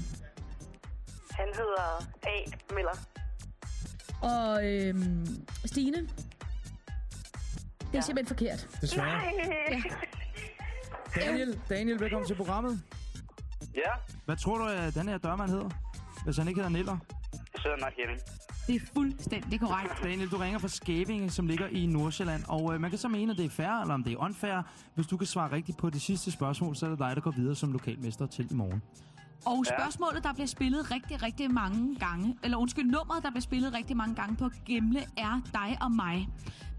Han hedder A. Miller. Og øh, Stine? Det er ja. simpelthen forkert. Desværre. Nej. Ja. Daniel, Daniel, velkommen til programmet. Ja, Hvad tror du, at den her dørmand hedder? Hvis han ikke hedder Niller? det sidder nok Henning. Det er fuldstændig korrekt. Daniel, du ringer fra Skævinge, som ligger i Nordsjælland, og øh, man kan så mene, at det er fair, eller om det er unfair. Hvis du kan svare rigtigt på det sidste spørgsmål, så er det dig, der går videre som lokalmester til i morgen. Og spørgsmålet, der bliver spillet rigtig, rigtig mange gange, eller undskyld, nummeret, der bliver spillet rigtig mange gange på Gemle, er dig og mig.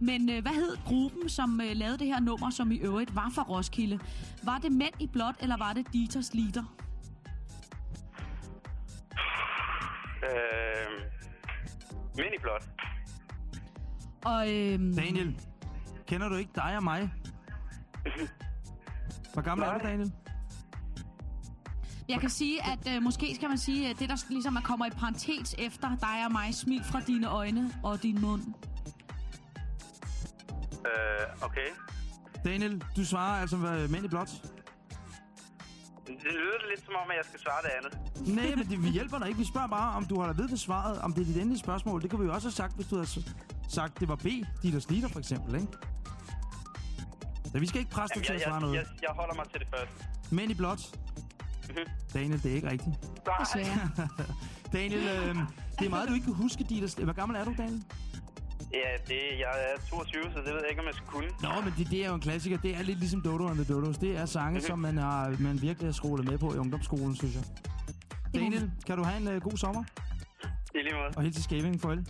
Men øh, hvad hed gruppen, som øh, lavede det her nummer, som i øvrigt var fra Roskilde? Var det Mænd i Blåt, eller var det Dieters Lieder? Øh, mini blot. Og øh, Daniel, kender du ikke dig og mig? Hvor gammel er du, Daniel? Jeg kan sige, at øh, måske skal man sige, at det, der ligesom er kommer i parentes efter dig og mig, smil fra dine øjne og din mund. Øh, okay. Daniel, du svarer altså mænd i blåt. Det lyder lidt som om, at jeg skal svare det andet. Nej, men det, vi hjælper dig ikke. Vi spørger bare, om du holder ved ved svaret, om det er dit endelige spørgsmål. Det kunne vi jo også have sagt, hvis du havde sagt, det var B, Dieters Lieder for eksempel, ikke? Så vi skal ikke presse dig til jeg, at svare jeg, noget. jeg, jeg holder mig til det første. Mænd i blåt. Mhm. Daniel, det er ikke rigtigt. Desværre. Daniel, øh, det er meget, du ikke kan huske Dieters Hvor gammel er du, Daniel? Ja, det, jeg er 22, så det ved jeg ikke, om jeg skal kunne. Nå, men det, det er jo en klassiker. Det er lidt ligesom Dodo and the Dodos. Det er sange, Mhm. som man, har, man virkelig har skrolet med på i ungdomsskolen, synes jeg. Daniel, kan du have en uh, god sommer? I lige måde. Og helt til skævingen for alle.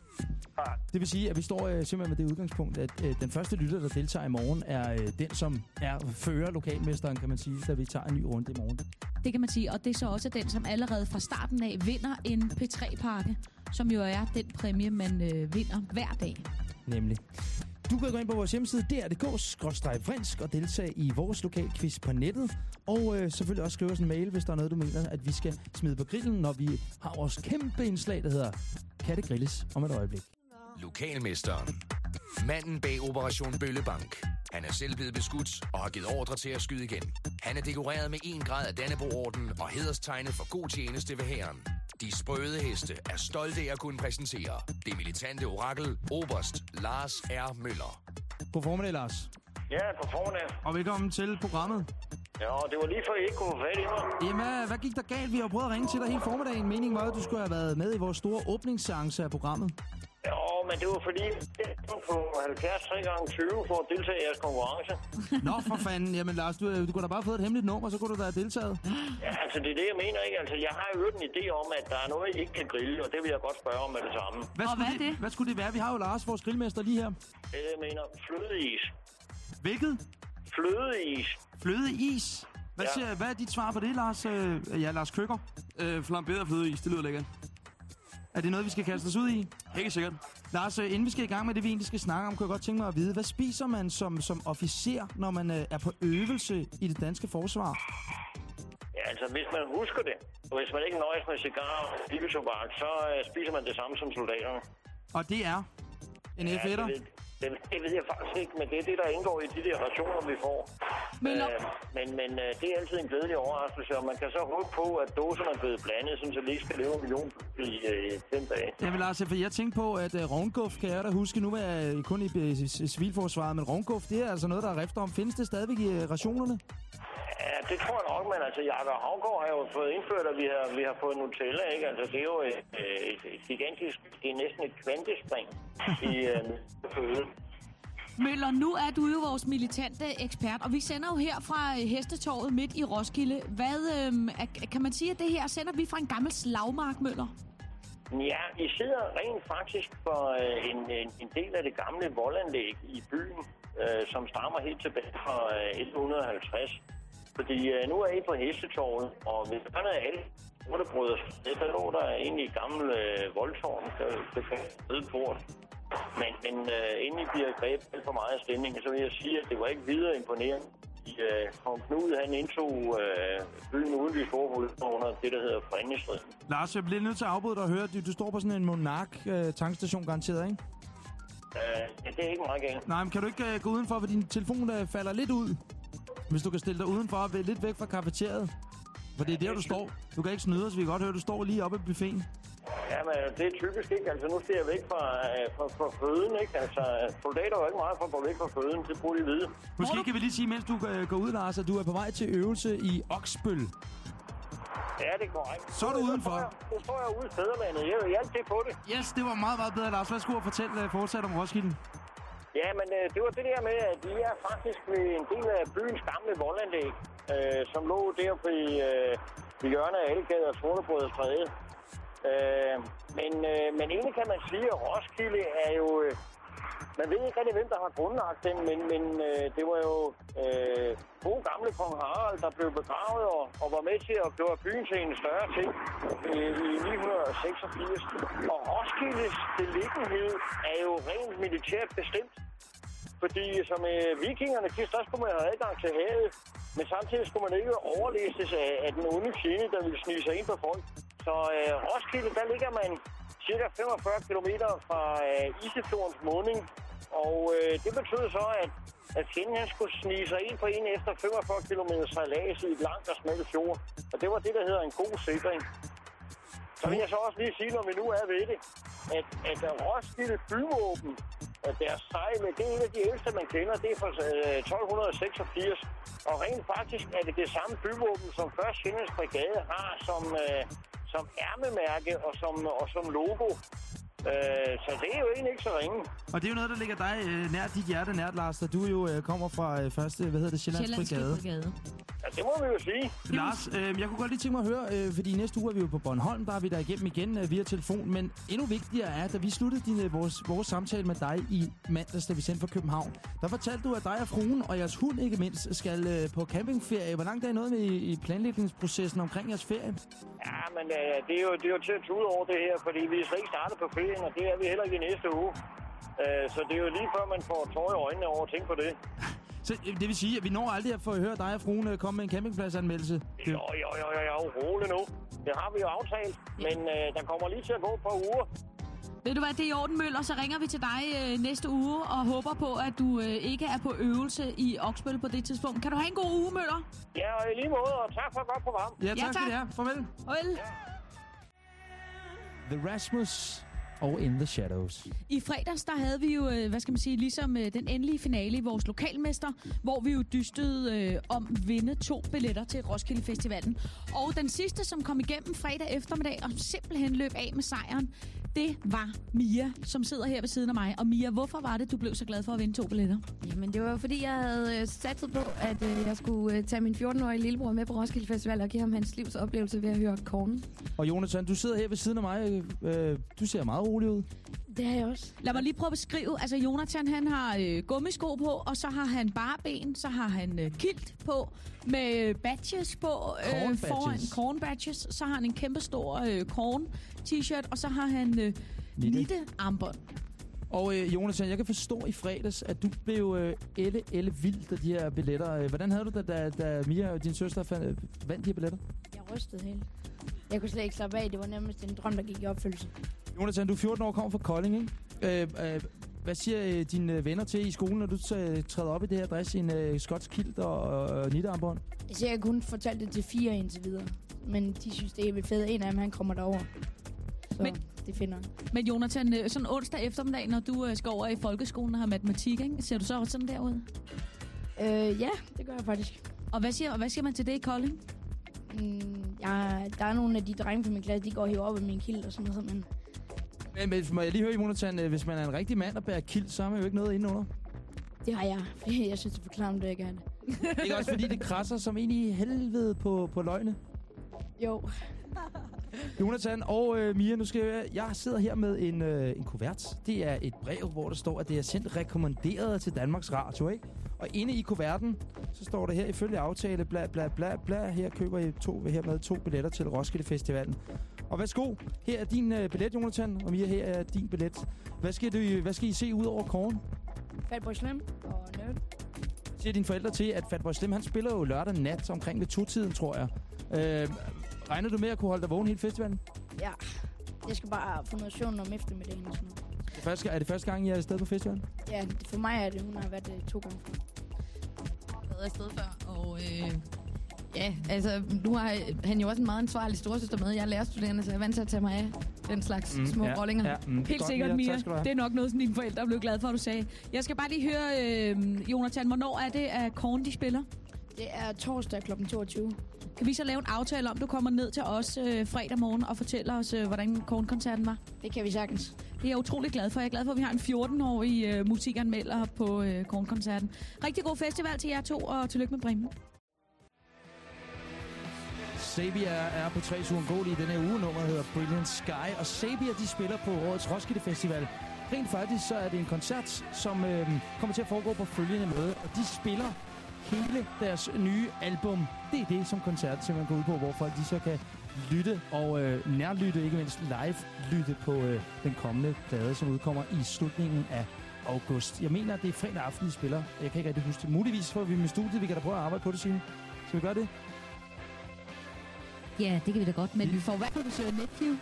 Det vil sige, at vi står uh, simpelthen med det udgangspunkt, at uh, den første lytter, der deltager i morgen, er uh, den, som er fører lokalmesteren, kan man sige, da vi tager en ny runde i morgen. Det kan man sige, og det er så også den, som allerede fra starten af vinder en P3-pakke, som jo er den præmie, man øh, vinder hver dag. Nemlig. Du kan gå ind på vores hjemmeside, dr.dk-frinsk, og deltage i vores lokalquiz på nettet. Og øh, selvfølgelig også skrive os en mail, hvis der er noget, du mener, at vi skal smide på grillen, når vi har vores kæmpe indslag, der hedder Kan det grilles om et øjeblik. Lokalmesteren. Manden bag Operation Bøllebank. Han er selv blevet beskudt og har givet ordre til at skyde igen. Han er dekoreret med en grad af Dannebro-orden og hederstegnet for god tjeneste ved hæren. De sprøde heste er stolte af at kunne præsentere det militante orakel Oberst Lars R. Møller. God formiddag, Lars. Ja, på formiddag. Og velkommen til programmet. Ja, det var lige før, I ikke kunne få fat i mig. Jamen, hvad, hvad gik der galt? Vi har prøvet at ringe til dig hele formiddagen. Meningen var, at du skulle have været med i vores store åbningsseance af programmet. Ja, men det var fordi, jeg på 70 3 gange 20 for at deltage i jeres konkurrence. Nå, for fanden. Jamen, Lars, du, du kunne da bare fået et hemmeligt nummer, så kunne du da have deltaget. Ja, altså det er det, jeg mener, ikke? Altså, jeg har jo hørt en idé om, at der er noget, I ikke kan grille, og det vil jeg godt spørge om med det samme. Hvad Og skulle hvad er det? Hvad skulle det være? Vi har jo Lars, vores grillmester, lige her. Det er det, jeg mener. Flødeis. Hvilket? Flødeis. Flødeis. Hvad, Ja. siger, hvad er dit svar på det, Lars? Øh, ja, Lars Køkker. Øh, flamberet flødeis, det lyder lækkert. Er det noget, vi skal kaste os ud i? Helt sikkert. Lars, øh, inden vi skal i gang med det, vi egentlig skal snakke om, kunne jeg godt tænke mig at vide, hvad spiser man som, som officer, når man øh, er på øvelse i det danske forsvar? Ja, altså hvis man husker det, og hvis man ikke nøjes med cigarer og så øh, spiser man det samme som soldaterne. Og det er en Ja, F1'er. Det, ved, det, ved jeg faktisk ikke, men det er det, der indgår i de der rationer, vi får. Men Øh, men men øh, det er altid en glædelig overraskelse, og man kan så håbe på, at doserne er blevet blandet, sådan så ikke skal leve en million i øh, fem dage. Jamen Lars, for jeg tænkte på, at uh, Ronguf, kan jeg da huske, nu er jeg kun i øh, civilforsvaret, men Ronguf, det er altså noget, der er rifter om. Findes det stadigvæk i uh, rationerne? Ja, det tror jeg nok, men altså Jakob Havgård har jo fået indført, at vi har, vi har fået Nutella, ikke? Altså det er jo et, et, et gigantisk, det er næsten et kvantespring i øh, føde. Møller, nu er du jo vores militante ekspert, og vi sender jo her fra øh, Hestetorvet midt i Roskilde. Hvad, øhm, kan man sige, at det her sender vi fra en gammel slagmark, Møller? Ja, I sidder rent faktisk for øh, en, en, en del af det gamle voldanlæg i byen, øh, som stammer helt tilbage fra øh, 1150. Fordi øh, nu er I på Hestetorvet, og hvis der er alle sortebrødre, så lå der egentlig et gammelt øh, voldtårn, der der kan røde port. Men, men øh, inden I bliver grebet alt for meget af stemningen, så vil jeg sige, at det var ikke videre imponerende. I, øh, Kong Knud, han indtog øh, byen uden de store under det, der hedder Frindestriden. Lars, jeg bliver nødt til at afbryde dig og høre. Du, du står på sådan en Monark-tankstation garanteret, ikke? Øh, ja, det er ikke meget galt. Nej, men kan du ikke uh, gå udenfor, for din telefon uh, falder lidt ud? Hvis du kan stille dig udenfor og være lidt væk fra kafeteriet. For det er der, du står. Du kan ikke snyde os, vi kan godt høre, du står lige oppe i buffeten. Ja, men det er typisk ikke. Altså, nu skal jeg væk fra, øh, fra, fra føden, ikke? Altså, soldater er jo ikke meget for at gå væk fra føden. Det burde I vide. Måske kan vi lige sige, mens du uh, går ud, Lars, at du er på vej til øvelse i Oksbøl. Ja, det er korrekt. Så er du udenfor. Så står jeg ude i fædrelandet. Jeg vil det på det. Yes, det var meget, meget bedre, Lars. Værsgo og fortæl uh, fortsat om Roskilde. Ja, men øh, det var det der med, at de er faktisk ved en del af byens gamle voldanlæg, øh, som lå der på øh, ved hjørnet af Algade og Sortebrød og Stræde. Øh, men, øh, men egentlig kan man sige, at Roskilde er jo... Øh, man ved ikke rigtig, hvem der har grundlagt den, men, men øh, det var jo øh, gode gamle kong Harald, der blev begravet og, og var med til at gøre byen til en større ting øh, i 986. Og Roskildes beliggenhed er jo rent militært bestemt. Fordi som øh, vikingerne, de, der skulle man have adgang til havet, men samtidig skulle man ikke overlæses af, af den onde fjende, der ville snige sig ind på folk. Så øh, Roskilde, der ligger man cirka 45 km fra øh, Isefjordens munding, og øh, det betød så, at, at fjenden han skulle snige sig ind på en efter 45 km sejlads i et langt og smalt fjord. Og det var det, der hedder en god sikring. Så vil jeg så også lige sige, når vi nu er ved det, at, at Roskilde byvåben, at deres sejle, det er en af de ældste, man kender, det er fra øh, 1286. Og rent faktisk er det det samme byvåben, som først Sjællands Brigade har som, øh, som ærmemærke og som, og som logo. Øh, så det er jo egentlig ikke så ringe. Og det er jo noget, der ligger dig øh, nær dit hjerte nært, Lars, da du jo øh, kommer fra øh, første, hvad hedder det, Sjællands Brigade. Brigade. Ja, det må vi jo sige. Lars, øh, jeg kunne godt lige tænke mig at høre, øh, fordi næste uge er vi jo på Bornholm, der er vi der igennem igen øh, via telefon, men endnu vigtigere er, da vi sluttede din, øh, vores, vores samtale med dig i mandags, da vi sendte fra København, der fortalte du, at dig og fruen og jeres hund ikke mindst skal øh, på campingferie. Hvor langt er I nået med i, i planlægningsprocessen omkring jeres ferie? Ja, men øh, det, er jo, det er jo til at tude over det her, fordi vi er slet ikke startet på ferien, og det er vi heller ikke i næste uge. Øh, så det er jo lige før, man får tår i øjnene over at tænke på det. Så det vil sige, at vi når aldrig at få at høre dig og fruen øh, komme med en campingpladsanmeldelse. Jo, jo, jo, jo, jo, rolig nu. Det har vi jo aftalt, men øh, der kommer lige til at gå et par uger. Ved du hvad, det er i orden, Møller. Så ringer vi til dig øh, næste uge og håber på, at du øh, ikke er på øvelse i Oksbøl på det tidspunkt. Kan du have en god uge, Møller? Ja, og i lige måde, og tak for et godt program. Ja, tak, Ja, tak. skal I have. Farvel. Farvel. The Rasmus og In the Shadows. I fredags, der havde vi jo, øh, hvad skal man sige, ligesom øh, den endelige finale i vores lokalmester, hvor vi jo dystede øh, om vinde to billetter til Roskilde Festivalen. Og den sidste, som kom igennem fredag eftermiddag og simpelthen løb af med sejren, det var Mia, som sidder her ved siden af mig. Og Mia, hvorfor var det, du blev så glad for at vinde to billetter? Jamen, det var jo fordi, jeg havde øh, satset på, at øh, jeg skulle øh, tage min 14-årige lillebror med på Roskilde Festival og give ham hans livs oplevelse ved at høre Kornen. Og Jonathan, du sidder her ved siden af mig. Øh, du ser meget rolig ud. Det har jeg også. Lad mig lige prøve at beskrive. Altså, Jonathan, han har øh, gummisko på, og så har han barben, så har han øh, kilt på, med badges på. øh, Corn Foran, badges. corn badges. Så har han en kæmpe stor øh, corn t-shirt, og så har han øh, Nitte. nitte armbånd. Og øh, Jonathan, jeg kan forstå i fredags, at du blev øh, elle, elle vild af de her billetter. Øh, Hvordan havde du det, da, da Mia og din søster fandt, øh, vandt de her billetter? Jeg rystede helt. Jeg kunne slet ikke slappe af. Det var nærmest en drøm, der gik i opfyldelse. Jonathan, du er 14 år, kommer fra Kolding, ikke? Øh, øh, hvad siger øh, dine øh, venner til i skolen, når du øh, træder op i det her dress i en øh, skotsk kilt og, og, og nittearmbånd? Altså, jeg har kun fortalt det til fire indtil videre. Men de synes, det er vildt fedt. En af dem, han kommer derover. Så Men- det finder han. Men Jonathan, øh, sådan onsdag eftermiddag, når du øh, skal over i folkeskolen og har matematik, ikke? ser du så også sådan der ud? Øh, ja, det gør jeg faktisk. Og hvad siger, og hvad siger man til det i Kolding? Mm, jeg, der er nogle af de drenge på min klasse, de går og hiver op af min kilt og sådan noget, men Men, men må jeg lige høre, Jonathan, øh, hvis man er en rigtig mand og bærer kild, så har man jo ikke noget indenunder. det har jeg. Jeg synes, det er for klamt, det jeg gerne. Ikke også fordi det krasser som ind i helvede på, på løgne. Jo. Jonathan og øh, Mia, nu skal jeg, jeg sidder her med en, øh, en kuvert. Det er et brev, hvor der står, at det er sendt rekommanderet til Danmarks Radio, ikke? Og inde i kuverten, så står der her, ifølge aftale, bla bla bla bla, her køber I to, her med to billetter til Roskilde Festivalen. Og værsgo, her er din øh, billet, Jonathan, og Mia, her er din billet. Hvad skal, du, hvad skal I se ud over korn? Fatboy Slim og Nerd. Siger dine forældre til, at Fatboy Slim, han spiller jo lørdag nat omkring ved to-tiden, tror jeg. Øh, regner du med at kunne holde dig vågen hele festivalen? Ja. Jeg skal bare få noget søvn om eftermiddagen og sådan noget. Det er, første, er det første gang, I er afsted på festivalen? Ja, for mig er det. Hun har været det to gange før. været afsted før, og øh, ja, altså, nu har han jo også en meget ansvarlig storesøster med. Jeg er lærerstuderende, så jeg er vant til at tage mig af den slags Mm, mm, små ja, rollinger. ja, mm, Helt sikkert, Mia. Det er nok noget, som dine forældre blev glade for, at du sagde. Jeg skal bare lige høre, øh, Jonathan, hvornår er det, at Korn de spiller? Det er torsdag kl. 22. Kan vi så lave en aftale om, du kommer ned til os øh, fredag morgen og fortæller os, øh, hvordan Korn-koncerten var? Det kan vi sagtens. Det er jeg utrolig glad for. Jeg er glad for, at vi har en 14-årig øh, musikanmelder på øh, Korn-koncerten. Rigtig god festival til jer to, og tillykke med præmien. Sabia er på tre uundgåelige i denne her uge. Nummeret hedder Brilliant Sky, og Sabia de spiller på årets Roskilde Festival. Rent faktisk så er det en koncert, som øh, kommer til at foregå på følgende måde, og de spiller hele deres nye album. Det er det, som koncert simpelthen går ud på, hvor folk de så kan lytte og øh, nærlytte, ikke mindst live-lytte på øh, den kommende plade, som udkommer i slutningen af august. Jeg mener, at det er fredag aften, de spiller. Jeg kan ikke rigtig huske det. Muligvis får vi med studiet. Vi kan da prøve at arbejde på det, Signe. Skal vi gøre det? Ja, det kan vi da godt, men vi får i hvert fald besøg af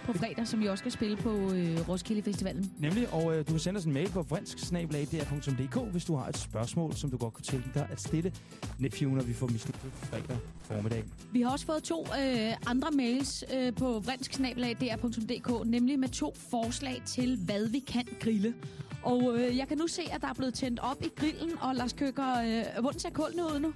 på fredag, som vi også skal spille på øh, Roskilde Festivalen. Nemlig, og øh, du kan sende os en mail på vrinsk-dr.dk, hvis du har et spørgsmål, som du godt kunne tænke dig at stille Nephew, når vi får mistet på fredag formiddag. Vi har også fået to øh, andre mails øh, på vrinsk-dr.dk, nemlig med to forslag til, hvad vi kan grille. Og øh, jeg kan nu se, at der er blevet tændt op i grillen, og Lars Køkker, øh, hvordan ser kullene ud nu?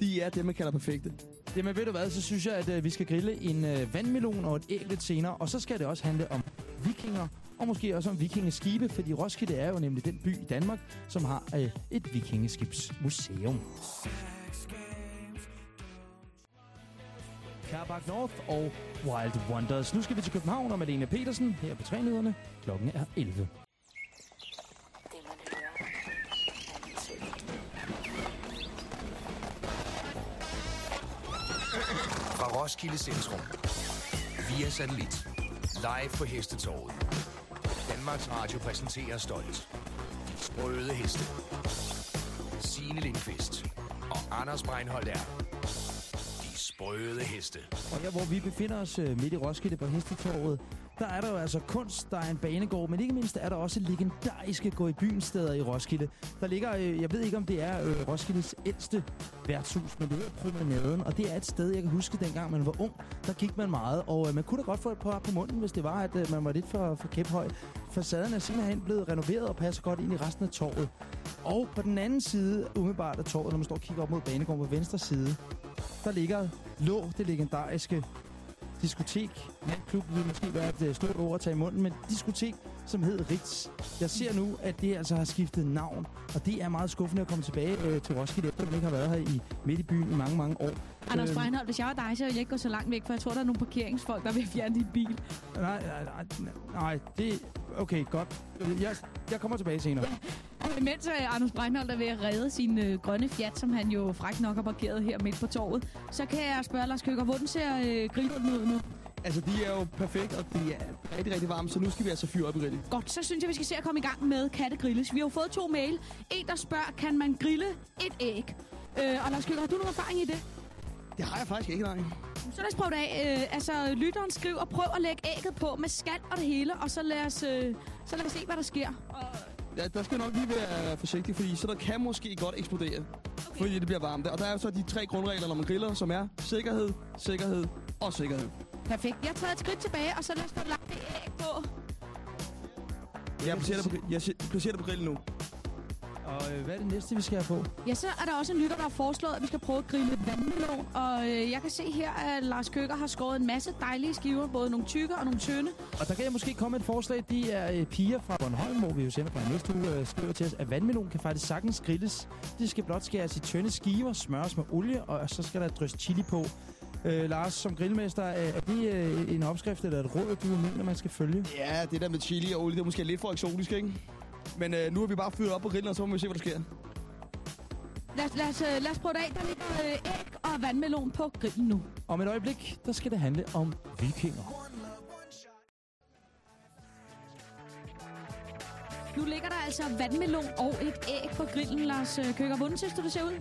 De er det, man kalder perfekte. Jamen ved du hvad, så synes jeg, at øh, vi skal grille en øh, vandmelon og et æg lidt senere, og så skal det også handle om vikinger, og måske også om vikingeskibe, fordi Roskilde er jo nemlig den by i Danmark, som har øh, et vikingeskibsmuseum. Karbak North og Wild Wonders. Nu skal vi til København og Malene Petersen her på Trænyderne. Klokken er 11. Roskilde Centrum. Via satellit. Live på Hestetorvet. Danmarks Radio præsenterer stolt. De sprøde heste. Signe Lindqvist og Anders Breinholt er de sprøde heste. Og her, hvor vi befinder os øh, midt i Roskilde på Hestetorvet, der er der jo altså kunst, der er en banegård, men ikke mindst er der også legendariske gå i byen steder i Roskilde. Der ligger, øh, jeg ved ikke om det er øh, Roskildes ældste værtshus, men det hedder Promenaden, og det er et sted, jeg kan huske dengang man var ung, der gik man meget, og øh, man kunne da godt få et par på munden, hvis det var, at øh, man var lidt for, for kæphøj. Facaden er simpelthen blevet renoveret og passer godt ind i resten af torvet. Og på den anden side, umiddelbart af torvet, når man står og kigger op mod banegården på venstre side, der ligger lå det legendariske diskotek. Natklub vil måske være et øh, stort ord at tage i munden, men diskotek, som hed Ritz. Jeg ser nu, at det altså har skiftet navn, og det er meget skuffende at komme tilbage øh, til Roskilde, efter man ikke har været her i midt i byen i mange, mange år. Anders Øhm, Breinholt, hvis jeg var dig, så ville jeg ikke gå så langt væk, for jeg tror, der er nogle parkeringsfolk, der vil fjerne din bil. Nej, nej, nej, nej, det... Okay, godt. Jeg, jeg kommer tilbage senere. Mens øh, Anders Breinholt er ved at redde sin øh, grønne Fiat, som han jo frækt nok har parkeret her midt på torvet, så kan jeg spørge Lars Køkker, hvordan ser øh, grillen ud nu? Altså, de er jo perfekt, og de er rigtig, rigtig varme, så nu skal vi altså fyre op i grillen. Godt, så synes jeg, vi skal se at komme i gang med kattegrilles. Vi har jo fået to mail. En, der spørger, kan man grille et æg? Øh, og Lars Køkker, har du nogen erfaring i det? Det har jeg faktisk ikke, nej. Så lad os prøve det af. Øh, altså, lytteren skriver, prøv at lægge ægget på med skal og det hele, og så lad os, øh, så lad os se, hvad der sker. Ja, der skal nok lige være forsigtig, fordi så der kan måske godt eksplodere, okay. fordi det bliver varmt. Og der er jo så de tre grundregler, når man griller, som er sikkerhed, sikkerhed og sikkerhed. Perfekt. Jeg tager et skridt tilbage, og så lad os få lagt det æg på. Jeg placerer det på, jeg placerer det på grillen nu. Og øh, hvad er det næste, vi skal have på? Ja, så er der også en lytter, der har foreslået, at vi skal prøve at grille vandmelon. Og øh, jeg kan se her, at Lars Køkker har skåret en masse dejlige skiver, både nogle tykke og nogle tynde. Og der kan jeg måske komme et forslag. De er øh, piger fra Bornholm, hvor vi jo sender fra næste uge, øh, skriver til os, at vandmelon kan faktisk sagtens grilles. Det skal blot skæres i tynde skiver, smøres med olie, og så skal der drys chili på. Øh, Lars, som grillmester, er er det øh, en opskrift eller et råd, du mener, man skal følge? Ja, det der med chili og olie, det er måske lidt for eksotisk, ikke? Men øh, nu har vi bare fyret op på grillen, og så må vi se, hvad der sker. Lad, os- lad, os, øh, lad os prøve det af. Der ligger øh, æg og vandmelon på grillen nu. Om et øjeblik, der skal det handle om vikinger. Nu ligger der altså vandmelon og et æg på grillen, Lars øh, Køkker. Hvordan synes du, det ser ud?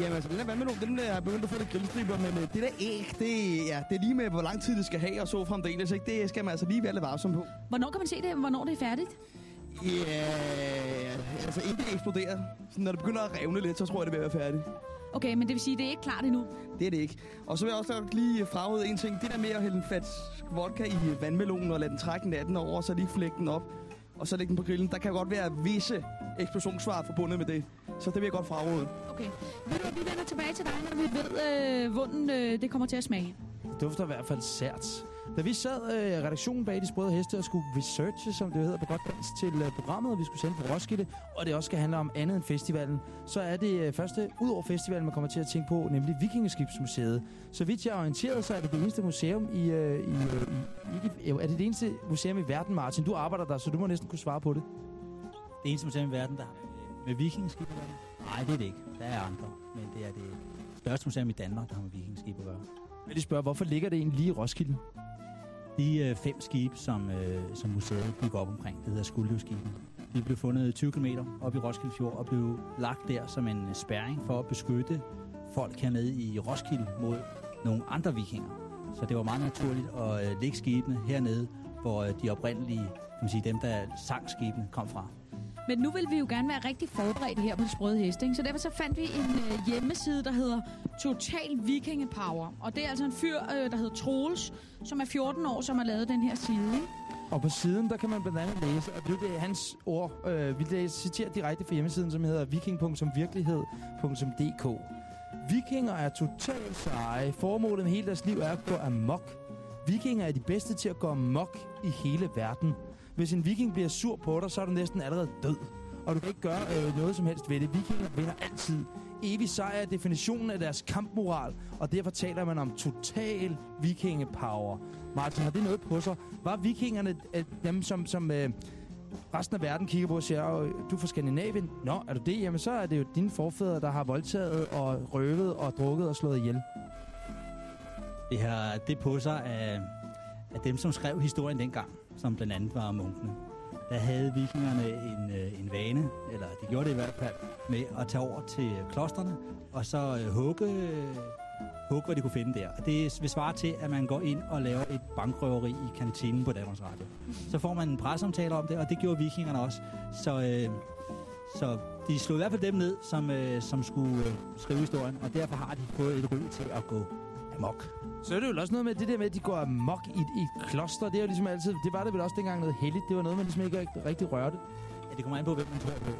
Jamen altså, den der vandmelon, den er begyndt at få lidt grillstriber, men øh, det der æg, det, ja, det er lige med, hvor lang tid det skal have, og så fremdeles, ikke? Det skal man altså lige være lidt varsom på. Hvornår kan man se det? Hvornår det er færdigt? Ja, altså inden det eksploderer, så når det begynder at revne lidt, så tror jeg, det vil være færdigt. Okay, men det vil sige, at det er ikke klart endnu. Det er det ikke. Og så vil jeg også lige fraråde en ting. Det der med at hælde en fat vodka i vandmelonen og lade den trække natten over, og så lige flække den op, og så lægge den på grillen. Der kan godt være visse eksplosionsvarer forbundet med det. Så det vil jeg godt fraråde. Okay. Ved du, hvad, vi vender tilbage til dig, når vi ved, øh, hvordan øh, det kommer til at smage. Det dufter i hvert fald sært. Da vi sad øh, redaktionen bag de sprøde heste og skulle researche, som det hedder på godt dansk, til øh, programmet, og vi skulle sende på Roskilde, og det også skal handle om andet end festivalen, så er det øh, første, ud over festivalen, man kommer til at tænke på, nemlig Vikingeskibsmuseet. Så vidt jeg er orienteret, så er det det eneste museum i... Øh, i, øh, i jo, er det det eneste museum i verden, Martin? Du arbejder der, så du må næsten kunne svare på det. Det eneste museum i verden, der har med, vikingskib at gøre? Nej, det er det ikke. Der er andre. Men det er det største museum i Danmark, der har med vikingskib at gøre. Men de spørger, hvorfor ligger det egentlig lige i Roskilde? De øh, fem skibe, som, øh, som museet bygger op omkring, det hedder Skuldløvskibene. De blev fundet 20 km op i Roskilde Fjord og blev lagt der som en spæring spærring for at beskytte folk hernede i Roskilde mod nogle andre vikinger. Så det var meget naturligt at øh, lægge skibene hernede, hvor øh, de oprindelige, kan man sige, dem der sang skibene, kom fra. Men nu vil vi jo gerne være rigtig forberedt her på sprøde heste, ikke? så derfor så fandt vi en øh, hjemmeside, der hedder Total Vikingepower. Og det er altså en fyr, øh, der hedder Troels, som er 14 år, som har lavet den her side. Ikke? Og på siden, der kan man blandt andet læse, og det er hans ord, øh, vi læser, citerer direkte fra hjemmesiden, som hedder viking.virkelighed.dk. Vikinger er totalt seje. Formålet med hele deres liv er at gå amok. Vikinger er de bedste til at gå amok i hele verden. Hvis en viking bliver sur på dig, så er du næsten allerede død. Og du kan ikke gøre øh, noget som helst ved det. Vikinger vinder altid. Evig sejr er definitionen af deres kampmoral, og derfor taler man om total vikingepower. Martin, har det noget på sig? Var vikingerne øh, dem, som, som øh, resten af verden kigger på og siger, "Åh, du er fra Skandinavien? Nå, er du det? Jamen, så er det jo dine forfædre, der har voldtaget og røvet og drukket og slået ihjel. Det har det på sig af, af dem, som skrev historien dengang, som blandt andet var munkene. Der havde vikingerne en, øh, en vane, eller de gjorde det i hvert fald, med at tage over til klosterne, og så øh, hugge, øh, hugge, hvad de kunne finde der. Og det vil svare til, at man går ind og laver et bankrøveri i kantinen på Danmarks Radio. Så får man en presseomtale om det, og det gjorde vikingerne også. Så, øh, så de slog i hvert fald dem ned, som, øh, som skulle øh, skrive historien, og derfor har de fået et ry til at gå amok. Så er det jo også noget med det der med, at de går amok i, et- i et kloster. Det er jo ligesom altid, det var det vel også dengang noget heldigt. Det var noget, man ligesom ikke rigtig, rigtig rørte. Ja, det kommer an på, hvem man tror på.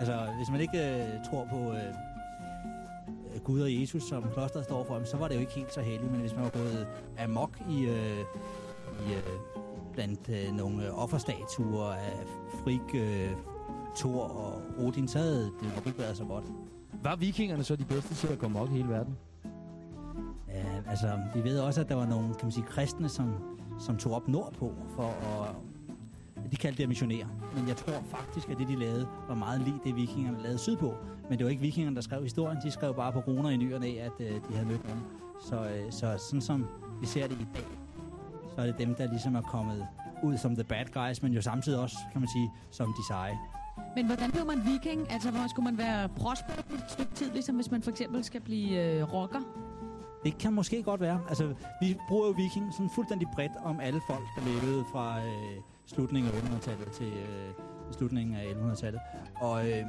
Altså, hvis man ikke øh, tror på øh, Gud og Jesus, som klosteret står for, så var det jo ikke helt så heldigt. Men hvis man var gået amok i, øh, i øh, blandt øh, nogle offerstatuer af Frik, øh, Thor og Odin, så havde det nok ikke været så godt. Var vikingerne så de bedste til at gå amok i hele verden? Øh, altså, vi ved også, at der var nogle, kan man sige, kristne, som, som tog op nordpå for at... De kaldte det at missionere. Men jeg tror faktisk, at det, de lavede, var meget lige det, vikingerne lavede sydpå. Men det var ikke vikingerne, der skrev historien. De skrev bare på runer i nyerne af, at øh, de havde mødt nogen. Så, øh, så sådan som vi ser det i dag, så er det dem, der ligesom er kommet ud som the bad guys, men jo samtidig også, kan man sige, som de seje. Men hvordan blev man viking? Altså, hvor skulle man være prosper et stykke tid, ligesom hvis man for eksempel skal blive øh, rocker? Det kan måske godt være. Altså, vi bruger jo viking sådan fuldstændig bredt om alle folk, der levede fra øh, slutningen af 800-tallet til øh, slutningen af 1100-tallet. Og, øh,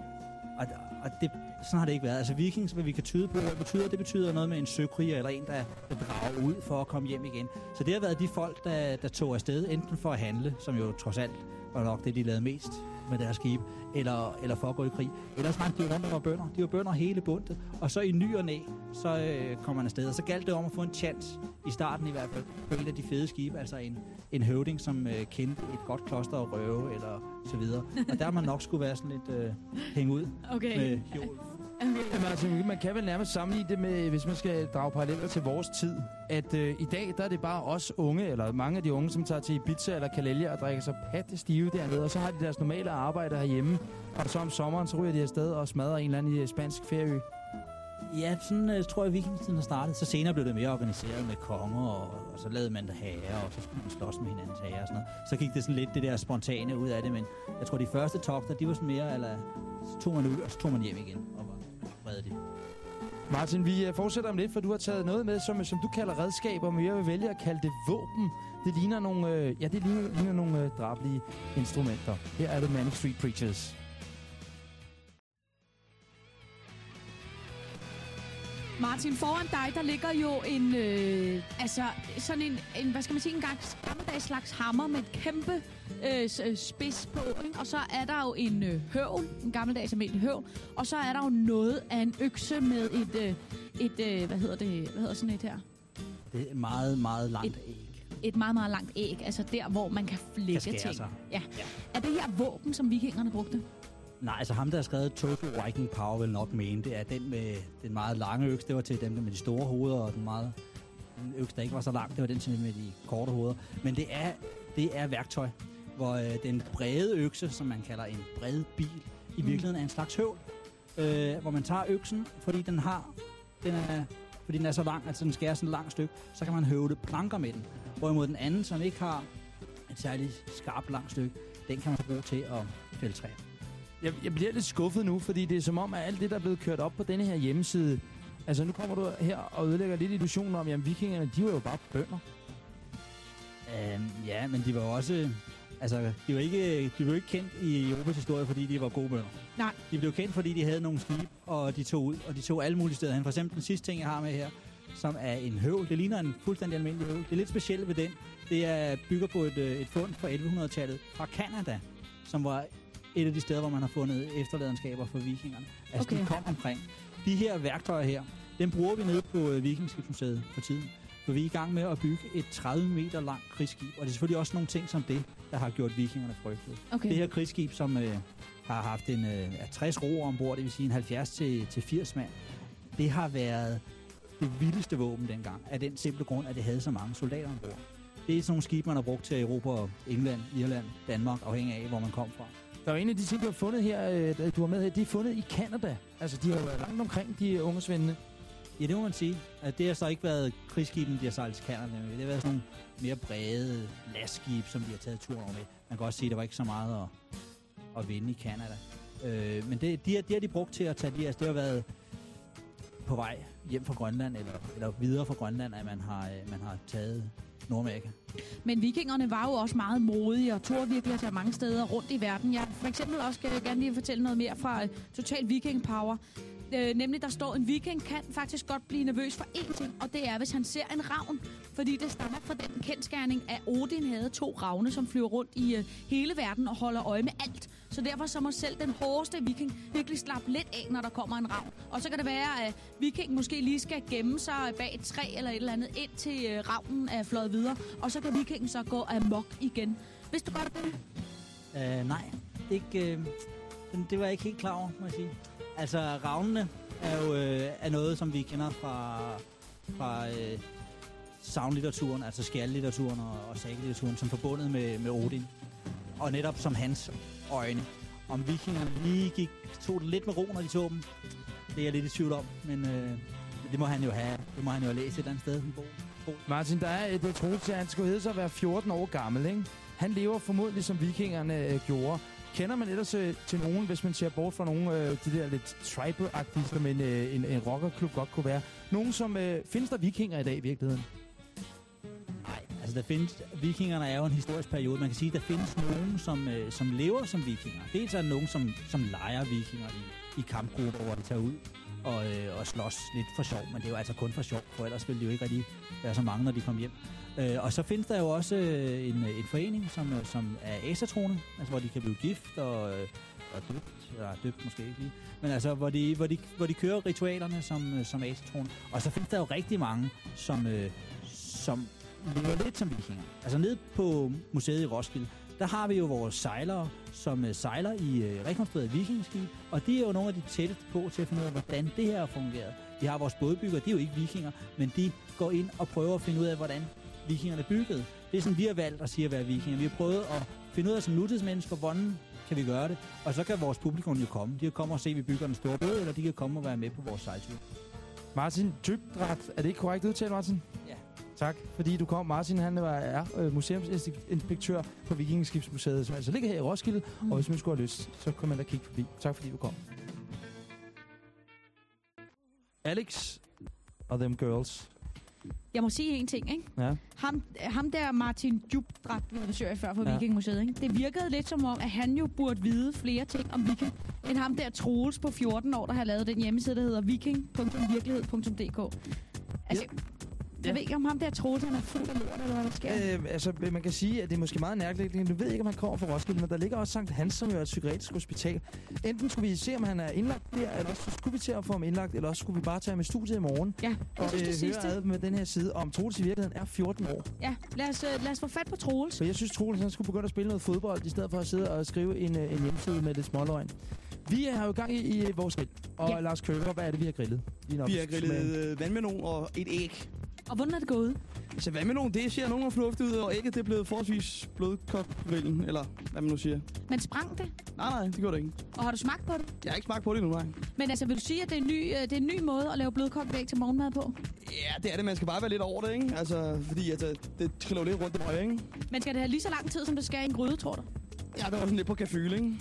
og, og det, sådan har det ikke været. Altså vikings, hvad vi kan tyde på, hvad betyder, det betyder noget med en søkriger eller en, der, der drager ud for at komme hjem igen. Så det har været de folk, der, der tog afsted, enten for at handle, som jo trods alt var nok det, de lavede mest med deres skib, eller, eller for at gå i krig. Ellers rendte de rundt og var bønder. De var bønder hele bundet. Og så i ny og næ, så øh, kom man afsted. Og så galt det om at få en chance, i starten i hvert fald, på en af de fede skibe, altså en, en høvding, som øh, kendte et godt kloster at røve, eller så videre. Og der man nok skulle være sådan lidt øh, hænge ud Okay. med hjul. Jamen, altså, man kan vel nærmest sammenligne det med, hvis man skal drage paralleller til vores tid, at øh, i dag, der er det bare os unge, eller mange af de unge, som tager til Ibiza eller Kalelia og drikker sig patte stive dernede, og så har de deres normale arbejde herhjemme, og så om sommeren, så ryger de afsted og smadrer en eller anden i spansk ferieø. Ja, sådan øh, tror jeg, vikingetiden har startet. Så senere blev det mere organiseret med konger, og, og så lavede man der herrer, og så skulle man slås med hinandens herrer og sådan noget. Så gik det sådan lidt det der spontane ud af det, men jeg tror, de første togter, de var sådan mere, eller så tog man ud, og så tog man hjem igen, og var redelig. Martin, vi øh, fortsætter om lidt, for du har taget noget med, som, øh, som du kalder redskaber, men jeg vil vælge at kalde det våben. Det ligner nogle, øh, ja, det ligner, ligner nogle øh, drabelige instrumenter. Her er det Manic Street Preachers. Martin, foran dig, der ligger jo en, øh, altså sådan en, en, hvad skal man sige, en gang, gammeldags slags hammer med et kæmpe øh, øh, spids på, ikke? Og så er der jo en øh, høvl, en gammeldags almindelig høvl, og så er der jo noget af en økse med et, øh, et øh, hvad hedder det, hvad hedder sådan et her? Det er et meget, meget langt æg. Et meget, meget langt æg, altså der, hvor man kan flække ting. sig. Ja. ja. Er det her våben, som vikingerne brugte? Nej, altså ham, der har skrevet Total Viking Power, vil nok mene, det er den med den meget lange øks. Det var til dem med de store hoveder, og den meget den øks, der ikke var så lang, det var den til med de korte hoveder. Men det er, det er værktøj, hvor øh, den brede økse, som man kalder en bred bil, i Mm. virkeligheden er en slags høvl. Øh, hvor man tager øksen, fordi den har, den er, fordi den er så lang, altså den skærer sådan et langt stykke, så kan man høvle planker med den. Hvorimod den anden, som ikke har et særligt skarpt langt stykke, den kan man bruge til at fælde træer. Jeg, jeg bliver lidt skuffet nu, fordi det er som om, at alt det, der er blevet kørt op på denne her hjemmeside, altså nu kommer du her og ødelægger lidt illusionen om, at vikingerne, de var jo bare bønder. Øhm, ja, men de var også... Altså, de var, ikke, de var jo ikke kendt i Europas historie, fordi de var gode bønder. Nej. De blev kendt, fordi de havde nogle skibe, og de tog ud, og de tog alle mulige steder hen. For eksempel den sidste ting, jeg har med her, som er en høvl. Det ligner en fuldstændig almindelig høvl. Det lidt specielle ved den, det er bygger på et, øh, et fund fra 1100-tallet fra Kanada, som var et af de steder, hvor man har fundet efterladenskaber for vikingerne. Altså, okay. de kom omkring. De her værktøjer her, dem bruger vi nede på øh, Vikingskibsmuseet for tiden. For vi er i gang med at bygge et 30 meter langt krigsskib, og det er selvfølgelig også nogle ting som det, der har gjort vikingerne frygtede. Okay. Det her krigsskib, som øh, har haft en øh, ja, 60 roer ombord, det vil sige en 70 til, til 80 mand, det har været det vildeste våben dengang, af den simple grund, at det havde så mange soldater ombord. Det er sådan nogle skibe, man har brugt til Europa, England, Irland, Danmark, afhængig af, hvor man kom fra. Der er en af de ting, du har fundet her, øh, du har med her, det er fundet i Kanada. Altså, de har jo været langt omkring, de unge svendene. Ja, det må man sige. At det har så ikke været krigsskibene, de har sejlet til Kanada med. Det har været sådan nogle mere brede lastskib, som de har taget turen over med. Man kan også sige, at der var ikke så meget at, at vinde i Canada. Øh, men det, de, har, de har de brugt til at tage de her. Det har været på vej hjem fra Grønland, eller, eller videre fra Grønland, at man har, øh, man har taget Nordamerika. Men vikingerne var jo også meget modige og tog virkelig at mange steder rundt i verden. Jeg for eksempel også skal jeg gerne lige fortælle noget mere fra øh, Total Viking Power. Øh, nemlig, der står, en viking kan faktisk godt blive nervøs for én ting, og det er, hvis han ser en ravn. Fordi det stammer fra den kendskærning, at Odin havde to ravne, som flyver rundt i øh, hele verden og holder øje med alt. Så derfor så må selv den hårdeste viking virkelig slappe lidt af, når der kommer en ravn. Og så kan det være, at vikingen måske lige skal gemme sig bag et træ eller et eller andet, indtil øh, ravnen er fløjet videre. Og så kan vikingen så gå amok igen. Hvis du godt det? Øh, nej, ikke, øh, den- det var jeg ikke helt klar over, må jeg sige. Altså, ravnene er jo øh, er noget, som vi kender fra, fra øh, savnlitteraturen, altså skjaldlitteraturen og, og sagelitteraturen, som forbundet med, med Odin. Og netop som hans øjne. Om vikingerne lige gik, tog det lidt med ro, når de tog dem, det er jeg lidt i tvivl om, men øh, det må han jo have, det må han jo have læst et eller andet sted. Den bog. Martin, der er et uh, troligt til, at han skulle hedde sig at være 14 år gammel, ikke? Han lever formodentlig, som vikingerne øh, gjorde. Kender man ellers øh, til nogen, hvis man ser bort fra nogen øh, de der lidt tribal-agtige, som en, øh, en, en rockerklub godt kunne være? Nogen, som øh, findes der vikinger i dag i virkeligheden? Nej, Altså, der findes, vikingerne er jo en historisk periode. Man kan sige, at der findes nogen, som, øh, som lever som vikinger. Dels er der nogen, som, som leger vikinger i, i kampgrupper, hvor de tager ud og, øh, og slås lidt for sjov, men det er jo altså kun for sjov, for ellers ville de jo ikke rigtig være så mange, når de kom hjem. Øh, og så findes der jo også øh, en, øh, en forening, som, øh, som er asatroende, altså hvor de kan blive gift og, øh, og døbt, eller døbt måske ikke lige, men altså hvor de, hvor de, hvor de kører ritualerne som, øh, som asatroende. Og så findes der jo rigtig mange, som, øh, som lever lidt som vikinger. Altså nede på museet i Roskilde, der har vi jo vores sejlere, som øh, sejler i øh, rekonstrueret vikingeskib, og de er jo nogle af de tætteste på til at finde ud af, hvordan det her har fungeret. Vi har vores bådbygger, de er jo ikke vikinger, men de går ind og prøver at finde ud af, hvordan vikingerne byggede. Det er sådan, vi har valgt at sige at være vikinger. Vi har prøvet at finde ud af som nutidsmennesker, hvordan kan vi gøre det, og så kan vores publikum jo komme. De kan komme og se, at vi bygger en stor båd, eller de kan komme og være med på vores sejltur. Martin Dybdrat, er det ikke korrekt udtalt, Martin? Ja. Tak, fordi du kom. Martin han var, er øh, museumsinspektør på Vikingeskibsmuseet, som altså ligger her i Roskilde, mm. og hvis man skulle have lyst, så kan man da kigge forbi. Tak fordi du kom. Alex og Them Girls. Jeg må sige en ting, ikke? Ja. Ham, ham der Martin Djupdrat, vi besøger før fra Ja. ja. Vikingmuseet, ikke? Det virkede lidt som om, at han jo burde vide flere ting om viking, end ham der Troels på 14 år, der har lavet den hjemmeside, der hedder viking.virkelighed.dk. Altså, jeg ved ikke, om ham der Troels, han er fuld af lort, eller hvad der sker. Øh, altså, man kan sige, at det er måske meget nærliggende. Du ved ikke, om han kommer fra Roskilde, men der ligger også Sankt Hans, som jo er et psykiatrisk hospital. Enten skulle vi se, om han er indlagt der, eller også skulle vi til at få ham indlagt, eller også skulle vi bare tage ham i studiet i morgen. Ja, og synes, det øh, høre ad med den her side, om Troels i virkeligheden er 14 år. Ja, lad os, øh, lad os få fat på Troels. Så jeg synes, Troels han skulle begynde at spille noget fodbold, i stedet for at sidde og skrive en, øh, en hjemmeside med lidt småløgn. Vi har jo gang i, i vores grill. Og ja. Lars Køber, hvad er det, vi har grillet? Vi har grillet øh, vandmelon og et æg. Og hvordan er det gået? Så vandmelon, det ser nogen fornuftigt ud, og ægget det er blevet forholdsvis grillen, eller hvad man nu siger. Men sprang det? Nej, nej, det gjorde det ikke. Og har du smagt på det? Jeg har ikke smagt på det endnu, nej. Men altså, vil du sige, at det er en ny, øh, det er en ny måde at lave blødkogt til morgenmad på? Ja, det er det. Man skal bare være lidt over det, ikke? Altså, fordi altså, det triller lidt rundt i mig, ikke? Men skal det have lige så lang tid, som det skal i en gryde, tror du? Ja, det var sådan lidt på kafyl, ikke?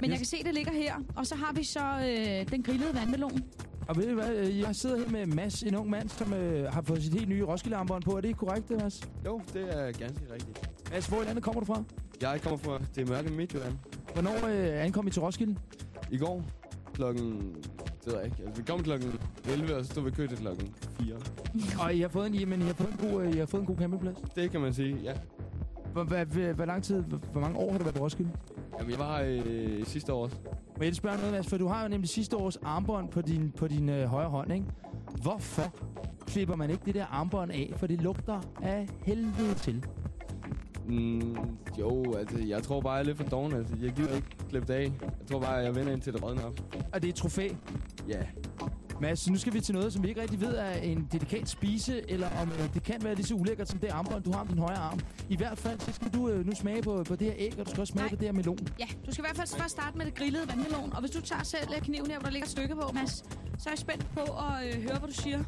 Men jeg kan se, det ligger her. Og så har vi så øh, den grillede vandmelon. Og ved du hvad, øh, jeg sidder her med Mads, en ung mand, som øh, har fået sit helt nye Roskilde-armbånd på. Er det korrekt, det, Mads? Jo, det er ganske rigtigt. Mads, hvor i landet kommer du fra? Jeg kommer fra det mørke Midtjylland. Hvornår øh, ankom I til Roskilde? I går klokken... Det ved jeg ikke. Altså, vi kom klokken 11, og så stod vi kø til klokken 4. Og I har fået en, men I har fået en god, øh, I har fået en god campingplads? Det kan man sige, ja. Hvor, hvor, hvor, lang tid, hvor, hvor mange år har du været på Roskilde? Jamen, jeg var øh, sidste år. Må jeg spørge noget, Mads? For du har jo nemlig sidste års armbånd på din, på din øh, højre hånd, ikke? Hvorfor klipper man ikke det der armbånd af? For det lugter af helvede til. Mm, jo, altså, jeg tror bare, jeg er lidt for doven. Altså, jeg gider ikke klippe det af. Jeg tror bare, jeg vender ind til det rådner op. Og det er et trofæ? Ja. Mads, nu skal vi til noget, som vi ikke rigtig ved er en delikat spise, eller om øh, det kan være lige så ulækkert som det armbånd, du har om din højre arm. I hvert fald, så skal du øh, nu smage på, på det her æg, og du skal også smage Nej. på det her melon. Ja, du skal i hvert fald først starte med det grillede vandmelon. Og hvis du tager selv kniven her, hvor der ligger et stykke på, Mads, så er jeg spændt på at øh, høre, hvad du siger.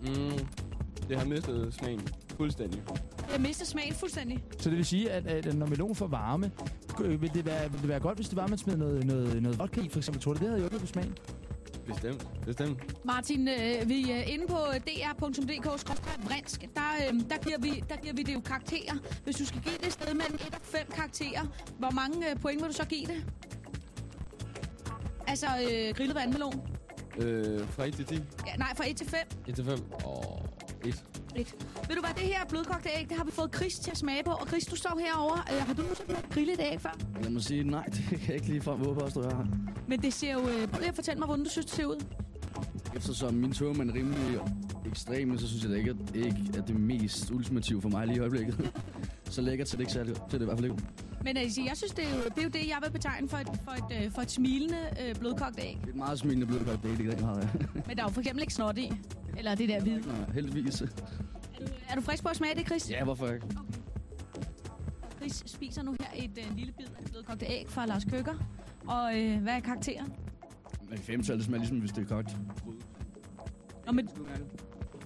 Mm, det har mistet smagen fuldstændig. Jeg mister smagen fuldstændig. Så det vil sige, at, at når melon får varme, øh, vil det, være, vil det være godt, hvis det var, at man smed noget, noget, noget vodka i, for eksempel. Tror du, det havde hjulpet på smagen? Bestemt, bestemt. Martin, øh, vi er inde på dr.dk-vrinsk. Der, øh, der, giver vi, der giver vi det jo karakterer. Hvis du skal give det et sted mellem 1 og 5 karakterer, hvor mange øh, point vil du så give det? Altså øh, grillet vandmelon. Øh, fra 1 til 10. Ja, nej, fra 1 til 5. 1 til 5. Og 1. Et. Ved du hvad, det her blødkogte æg, det har vi fået Chris til at smage på. Og Chris, du står herovre. Øh, har du nogensinde grillet et æg før? Jeg må sige, nej, det kan jeg ikke lige frem våge på at stå her. Men det ser jo... Øh, prøv lige at fortælle mig, hvordan du synes, det ser ud. Eftersom min tog er rimelig ekstreme, så synes jeg da ikke, at æg er det mest ultimative for mig lige i øjeblikket. så lækkert ser det ikke særlig, ser det i hvert fald ikke. Men altså, jeg synes, det er, jo, det er jo det, jeg vil betegne for et, for et, øh, for et smilende øh, blødkogt æg. Det er et meget smilende blødkogt, det er det ikke meget af. Men der er jo for eksempel ikke snot i. Eller det der hvide. Nej, heldigvis. Er du frisk på at smage det, Chris? Ja, hvorfor ikke? Chris spiser nu her et øh, lille bid af det blødkogte æg fra Lars Køkker. Og øh, hvad er karakteren? Men femtal, det smager ligesom, hvis det er kogt. Nå, men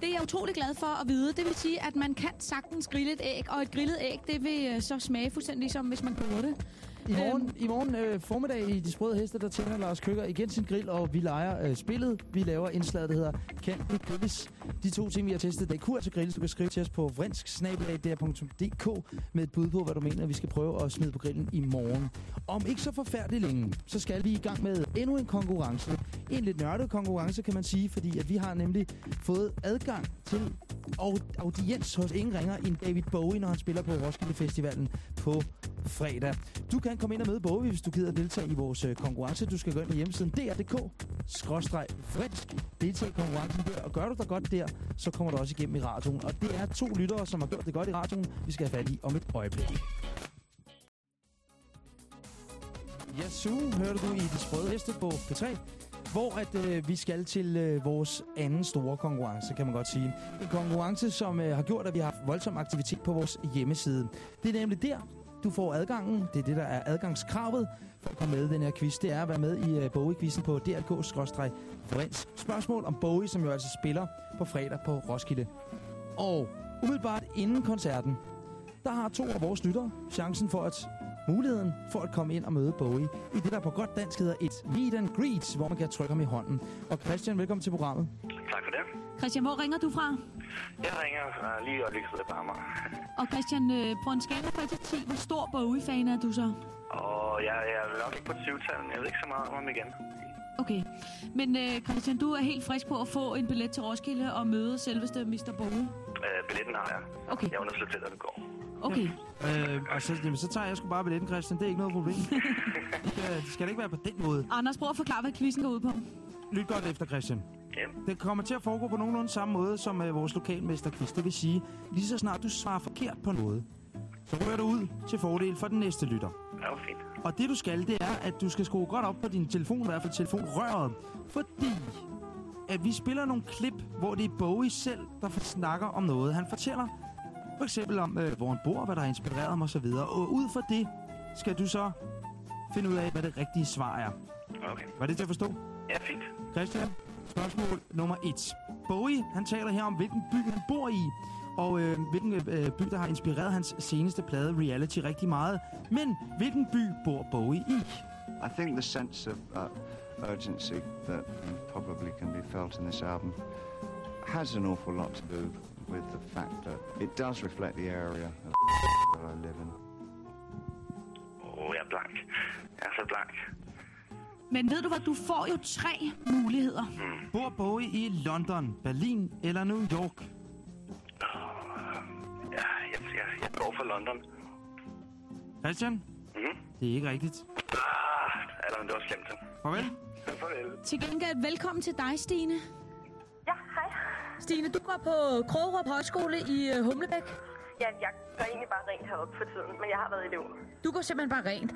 det er jeg utrolig glad for at vide. Det vil sige, at man kan sagtens grille et æg, og et grillet æg, det vil øh, så smage fuldstændig som, hvis man koger det. I morgen, i morgen øh, formiddag i De Sprøde Heste, der tænder Lars Køkker igen sin grill, og vi leger øh, spillet. Vi laver indslaget, der hedder Kan det grilles? De to ting, vi har testet, det kur til grilles. Du kan skrive til os på vrinsk-dk med et bud på, hvad du mener, vi skal prøve at smide på grillen i morgen. Om ikke så forfærdeligt længe, så skal vi i gang med endnu en konkurrence. En lidt nørdet konkurrence, kan man sige, fordi at vi har nemlig fået adgang til au- audiens hos ingen ringer end David Bowie, når han spiller på Roskilde Festivalen på fredag. Du kan komme ind og møde Bowie, hvis du gider at deltage i vores øh, konkurrence. Du skal gå ind på hjemmesiden dr.dk-fransk. Deltag i konkurrencen der, og gør du dig godt der, så kommer du også igennem i radioen. Og det er to lyttere, som har gjort det godt i radioen, vi skal have fat i om et øjeblik. Yasu hørte du i Det Sprøde Heste på P3, hvor at øh, vi skal til øh, vores anden store konkurrence, kan man godt sige. En konkurrence, som øh, har gjort, at vi har haft voldsom aktivitet på vores hjemmeside. Det er nemlig der, du får adgangen. Det er det, der er adgangskravet for at komme med i den her quiz. Det er at være med i øh, Bowie-quizzen på dr.k-vrens. Spørgsmål om Bowie, som jo altså spiller på fredag på Roskilde. Og umiddelbart inden koncerten, der har to af vores lyttere chancen for at muligheden for at komme ind og møde Bowie i det, der på godt dansk hedder et meet and greet, hvor man kan trykke ham i hånden. Og Christian, velkommen til programmet. Tak for det. Christian, hvor ringer du fra? Jeg ringer uh, lige i øjeblikket, bare mig. Og Christian, øh, på en skala fra 1 til 10, hvor stor Bowie-fan er du så? Og jeg, jeg er nok ikke på 20-tallet, jeg ved ikke så meget om ham igen. Okay. Men øh, Christian, du er helt frisk på at få en billet til Roskilde og møde selveste Mr. Bowie? Uh, billetten har jeg. Okay. Jeg undersøger til, at det går. Okay. Øh, og så, jamen, så tager jeg sgu bare billetten, Christian. Det er ikke noget problem. det, skal, det skal da ikke være på den måde. Anders, prøv at forklare, hvad quizzen går ud på. Lyt godt efter, Christian. Det kommer til at foregå på nogenlunde samme måde som øh, vores lokalmesterquiz. Det vil sige, lige så snart du svarer forkert på noget, så rører du ud til fordel for den næste lytter. Ja, fint. Og det du skal, det er, at du skal skrue godt op på din telefon, i hvert fald telefonrøret. Fordi at vi spiller nogle klip, hvor det er Bowie selv, der snakker om noget. Han fortæller for eksempel om, øh, hvor han bor, hvad der har inspireret ham osv. Og ud fra det skal du så finde ud af, hvad det rigtige svar er. Okay. Var det til at forstå? Ja, fint. Christian, spørgsmål nummer et. Bowie, han taler her om, hvilken by han bor i, og øh, hvilken øh, by, der har inspireret hans seneste plade, Reality, rigtig meget. Men hvilken by bor Bowie i? I think the sense of uh, urgency that probably can be felt in this album has an awful lot to do with the fact that it does reflect the area of that I live in. Oh, jeg er blank. Jeg er så blank. Men ved du hvad, du får jo tre muligheder. Mm. Bor Bowie i London, Berlin eller New York? Ja, jeg, jeg, jeg går for London. Christian? Mhm. Det er ikke rigtigt. Ah, eller, men det var slemt. Farvel. Farvel. Til gengæld, velkommen til dig, Stine. Ja, hej. Stine, du går på Krogerup Højskole i øh, Humlebæk. Ja, jeg gør egentlig bare rent heroppe for tiden, men jeg har været elev. Du går simpelthen bare rent.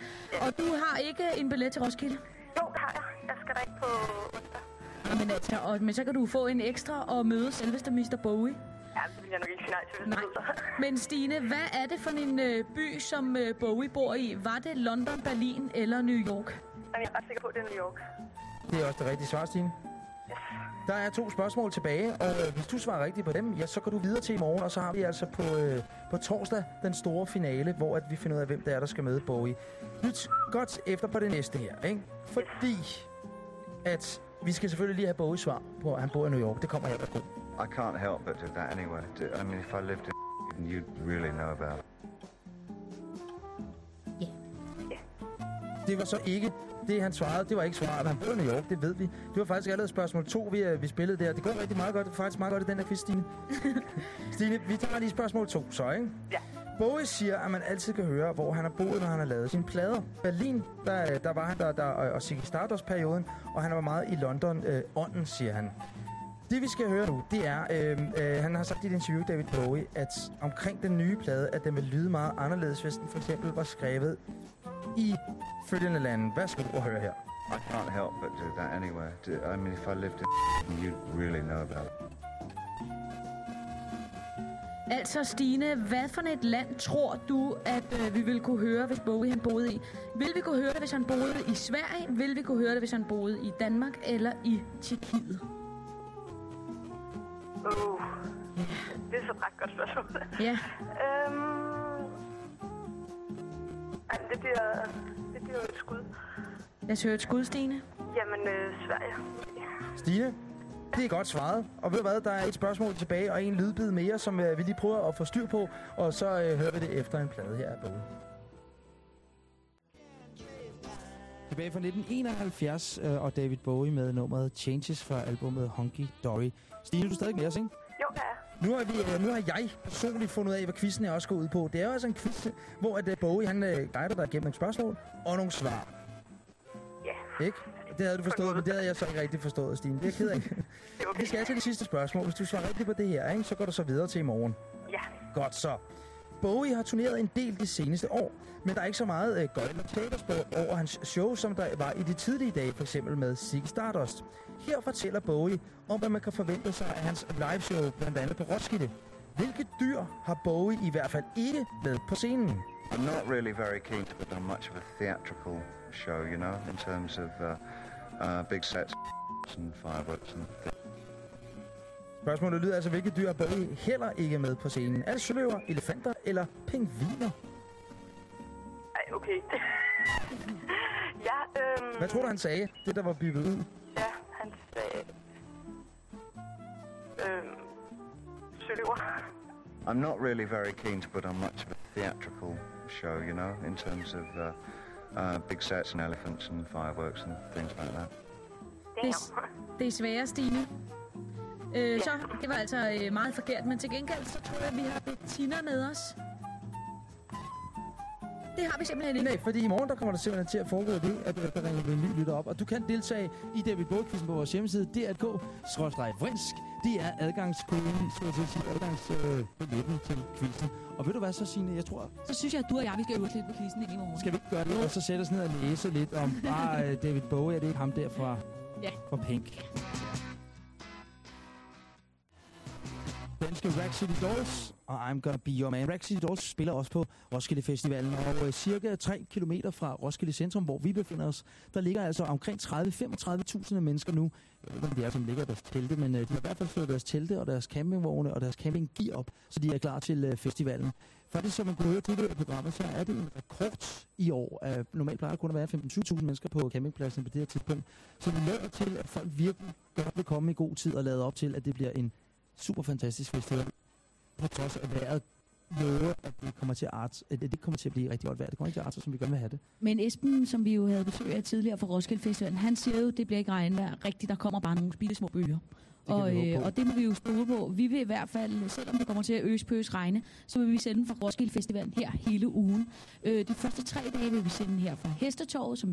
Og du har ikke en billet til Roskilde? Jo, det har jeg. Jeg skal da ikke på onsdag. Jamen, altså, og, men så kan du få en ekstra og møde selveste Mr. Bowie. Ja, det vil jeg nok ikke sige nej til, hvis Nej. Men Stine, hvad er det for en øh, by, som øh, Bowie bor i? Var det London, Berlin eller New York? Jamen, jeg er ret sikker på, at det er New York. Det er også det rigtige svar, Stine. Der er to spørgsmål tilbage, og hvis du svarer rigtigt på dem, ja, så går du videre til i morgen, og så har vi altså på, øh, på torsdag den store finale, hvor at vi finder ud af, hvem det er, der skal møde Bowie. Lyt godt efter på det næste her, ikke? Fordi at vi skal selvfølgelig lige have Bowie svar på, at han bor i New York. Det kommer her, værsgo. I can't help but do that anyway. I mean, if I lived in you'd really know about it. Det var så ikke det, han svarede. Det var ikke svaret. Han bor i New York, det ved vi. Det var faktisk allerede spørgsmål to, vi, øh, vi spillede der. Det går rigtig meget godt. Det er faktisk meget godt i den her quiz, Stine. Stine, vi tager lige spørgsmål to, så, ikke? Ja. Bowie siger, at man altid kan høre, hvor han har boet, når han har lavet sine plader. Berlin, der, der var han der, der og Ziggy Stardust-perioden, og han var meget i London. Øh, ånden, siger han. Det vi skal høre nu, det er, øh, øh, han har sagt i et interview, David Bowie, at omkring den nye plade, at den vil lyde meget anderledes, hvis den for eksempel var skrevet i følgende lande. Værsgo at høre her. I can't help but do that anyway. Do- I mean, if I lived in you'd really know about it. Altså Stine, hvad for et land tror du, at øh, vi ville kunne høre, hvis Bowie han boede i? Vil vi kunne høre det, hvis han boede i Sverige? Vil vi kunne høre det, hvis han boede i Danmark eller i Tjekkiet? Uh, det er så et ret godt spørgsmål. Ja. Øhm, ej, det bliver... hører et skud. Lad os høre et skud, Stine. Jamen, øh, Sverige. Stine, det er godt svaret. Og ved du hvad, der er et spørgsmål tilbage, og en lydbid mere, som øh, vi lige prøver at få styr på. Og så øh, hører vi det efter en plade her af Bowie. Tilbage fra 1971, øh, og David Bowie med nummeret Changes fra albumet Honky Dory. Stine, du er stadig med os, ikke? Jo, det er. Nu har, vi, øh, nu har jeg personligt fundet ud af, hvad quizzen er også går ud på. Det er jo altså en quiz, hvor at, øh, Bowie han, øh, guider dig gennem nogle spørgsmål og nogle svar. Ja. Ikke? Det havde du forstået, men det havde jeg så ikke rigtig forstået, Stine. Det er jeg ked af. Vi skal til det sidste spørgsmål. Hvis du svarer rigtigt på det her, ikke, så går du så videre til i morgen. Ja. Godt så. Bowie har turneret en del de seneste år, men der er ikke så meget øh, godt eller teaterspor over hans show, som der var i de tidlige dage, for eksempel med Ziggy Stardust. Her fortæller Bowie om, hvad man kan forvente sig af hans liveshow, blandt andet på Roskilde. Hvilke dyr har Bowie i hvert fald ikke med på scenen? I'm not really very keen to put on much of a theatrical show, you know, in terms of uh, uh, big sets and fireworks and things. Spørgsmålet lyder altså, hvilke dyr har Bowie heller ikke med på scenen? Er det søløver, elefanter eller pingviner? Ej, okay. ja, øhm... Hvad tror du, han sagde? Det, der var bippet ud. Ja, han sagde... Øhm... Søløver. I'm not really very keen to put on much of a theatrical show, you know, in terms of uh, uh, big sets and elephants and fireworks and things like that. Det, er- det er svære, Stine. Øh, så, det var altså øh, meget forkert, men til gengæld, så tror jeg, at vi har Bettina med os. Det har vi simpelthen ikke. Nej, fordi i morgen der kommer der simpelthen til at foregå det, at øh, der ringer en ny lytter op. Og du kan deltage i David Bowie-quizzen på vores hjemmeside, dr.k-vrinsk. Det er adgangskoden, så jeg sige, adgangsbilletten til quizzen. Og ved du hvad så, Signe? Jeg tror, Så synes jeg, at du og jeg, vi skal øve lidt på quizzen i morgen. skal vi ikke gøre det, og så sætte os ned og læse lidt om, bare øh, David Bowie, er det ikke ham der fra, Ja. fra Pink? Danske Rack City Dolls og I'm Gonna Be Your Man. Rack City Dolls spiller også på Roskilde Festivalen, og øh, cirka 3 km fra Roskilde Centrum, hvor vi befinder os, der ligger altså omkring 30-35.000 mennesker nu. Jeg ved ikke, om de er, som ligger deres telte, men øh, de har i hvert fald fået deres telte og deres campingvogne og deres campinggear op, så de er klar til øh, festivalen. Faktisk, som man kunne høre tidligere i programmet, så er det en rekord i år. Uh, normalt plejer der kun at være 15-20.000 mennesker på campingpladsen på det her tidspunkt. Så det lader til, at folk virkelig godt vil komme i god tid og lade op til, at det bliver en super fantastisk festival. På trods af at vejret lover, at det kommer til at at det kommer til at blive rigtig godt vejr. Det kommer ikke til at arte, som vi gerne vil have det. Men Esben, som vi jo havde besøg af tidligere fra Roskilde Festivalen, han siger jo, at det bliver ikke regnvejr rigtigt. Der kommer bare nogle bitte små bølger. Og, øh, og det må vi jo stole på. Vi vil i hvert fald, selvom det kommer til at øse pøs regne, så vil vi sende fra Roskilde Festivalen her hele ugen. Øh, de første tre dage vil vi sende her fra Hestetorvet, som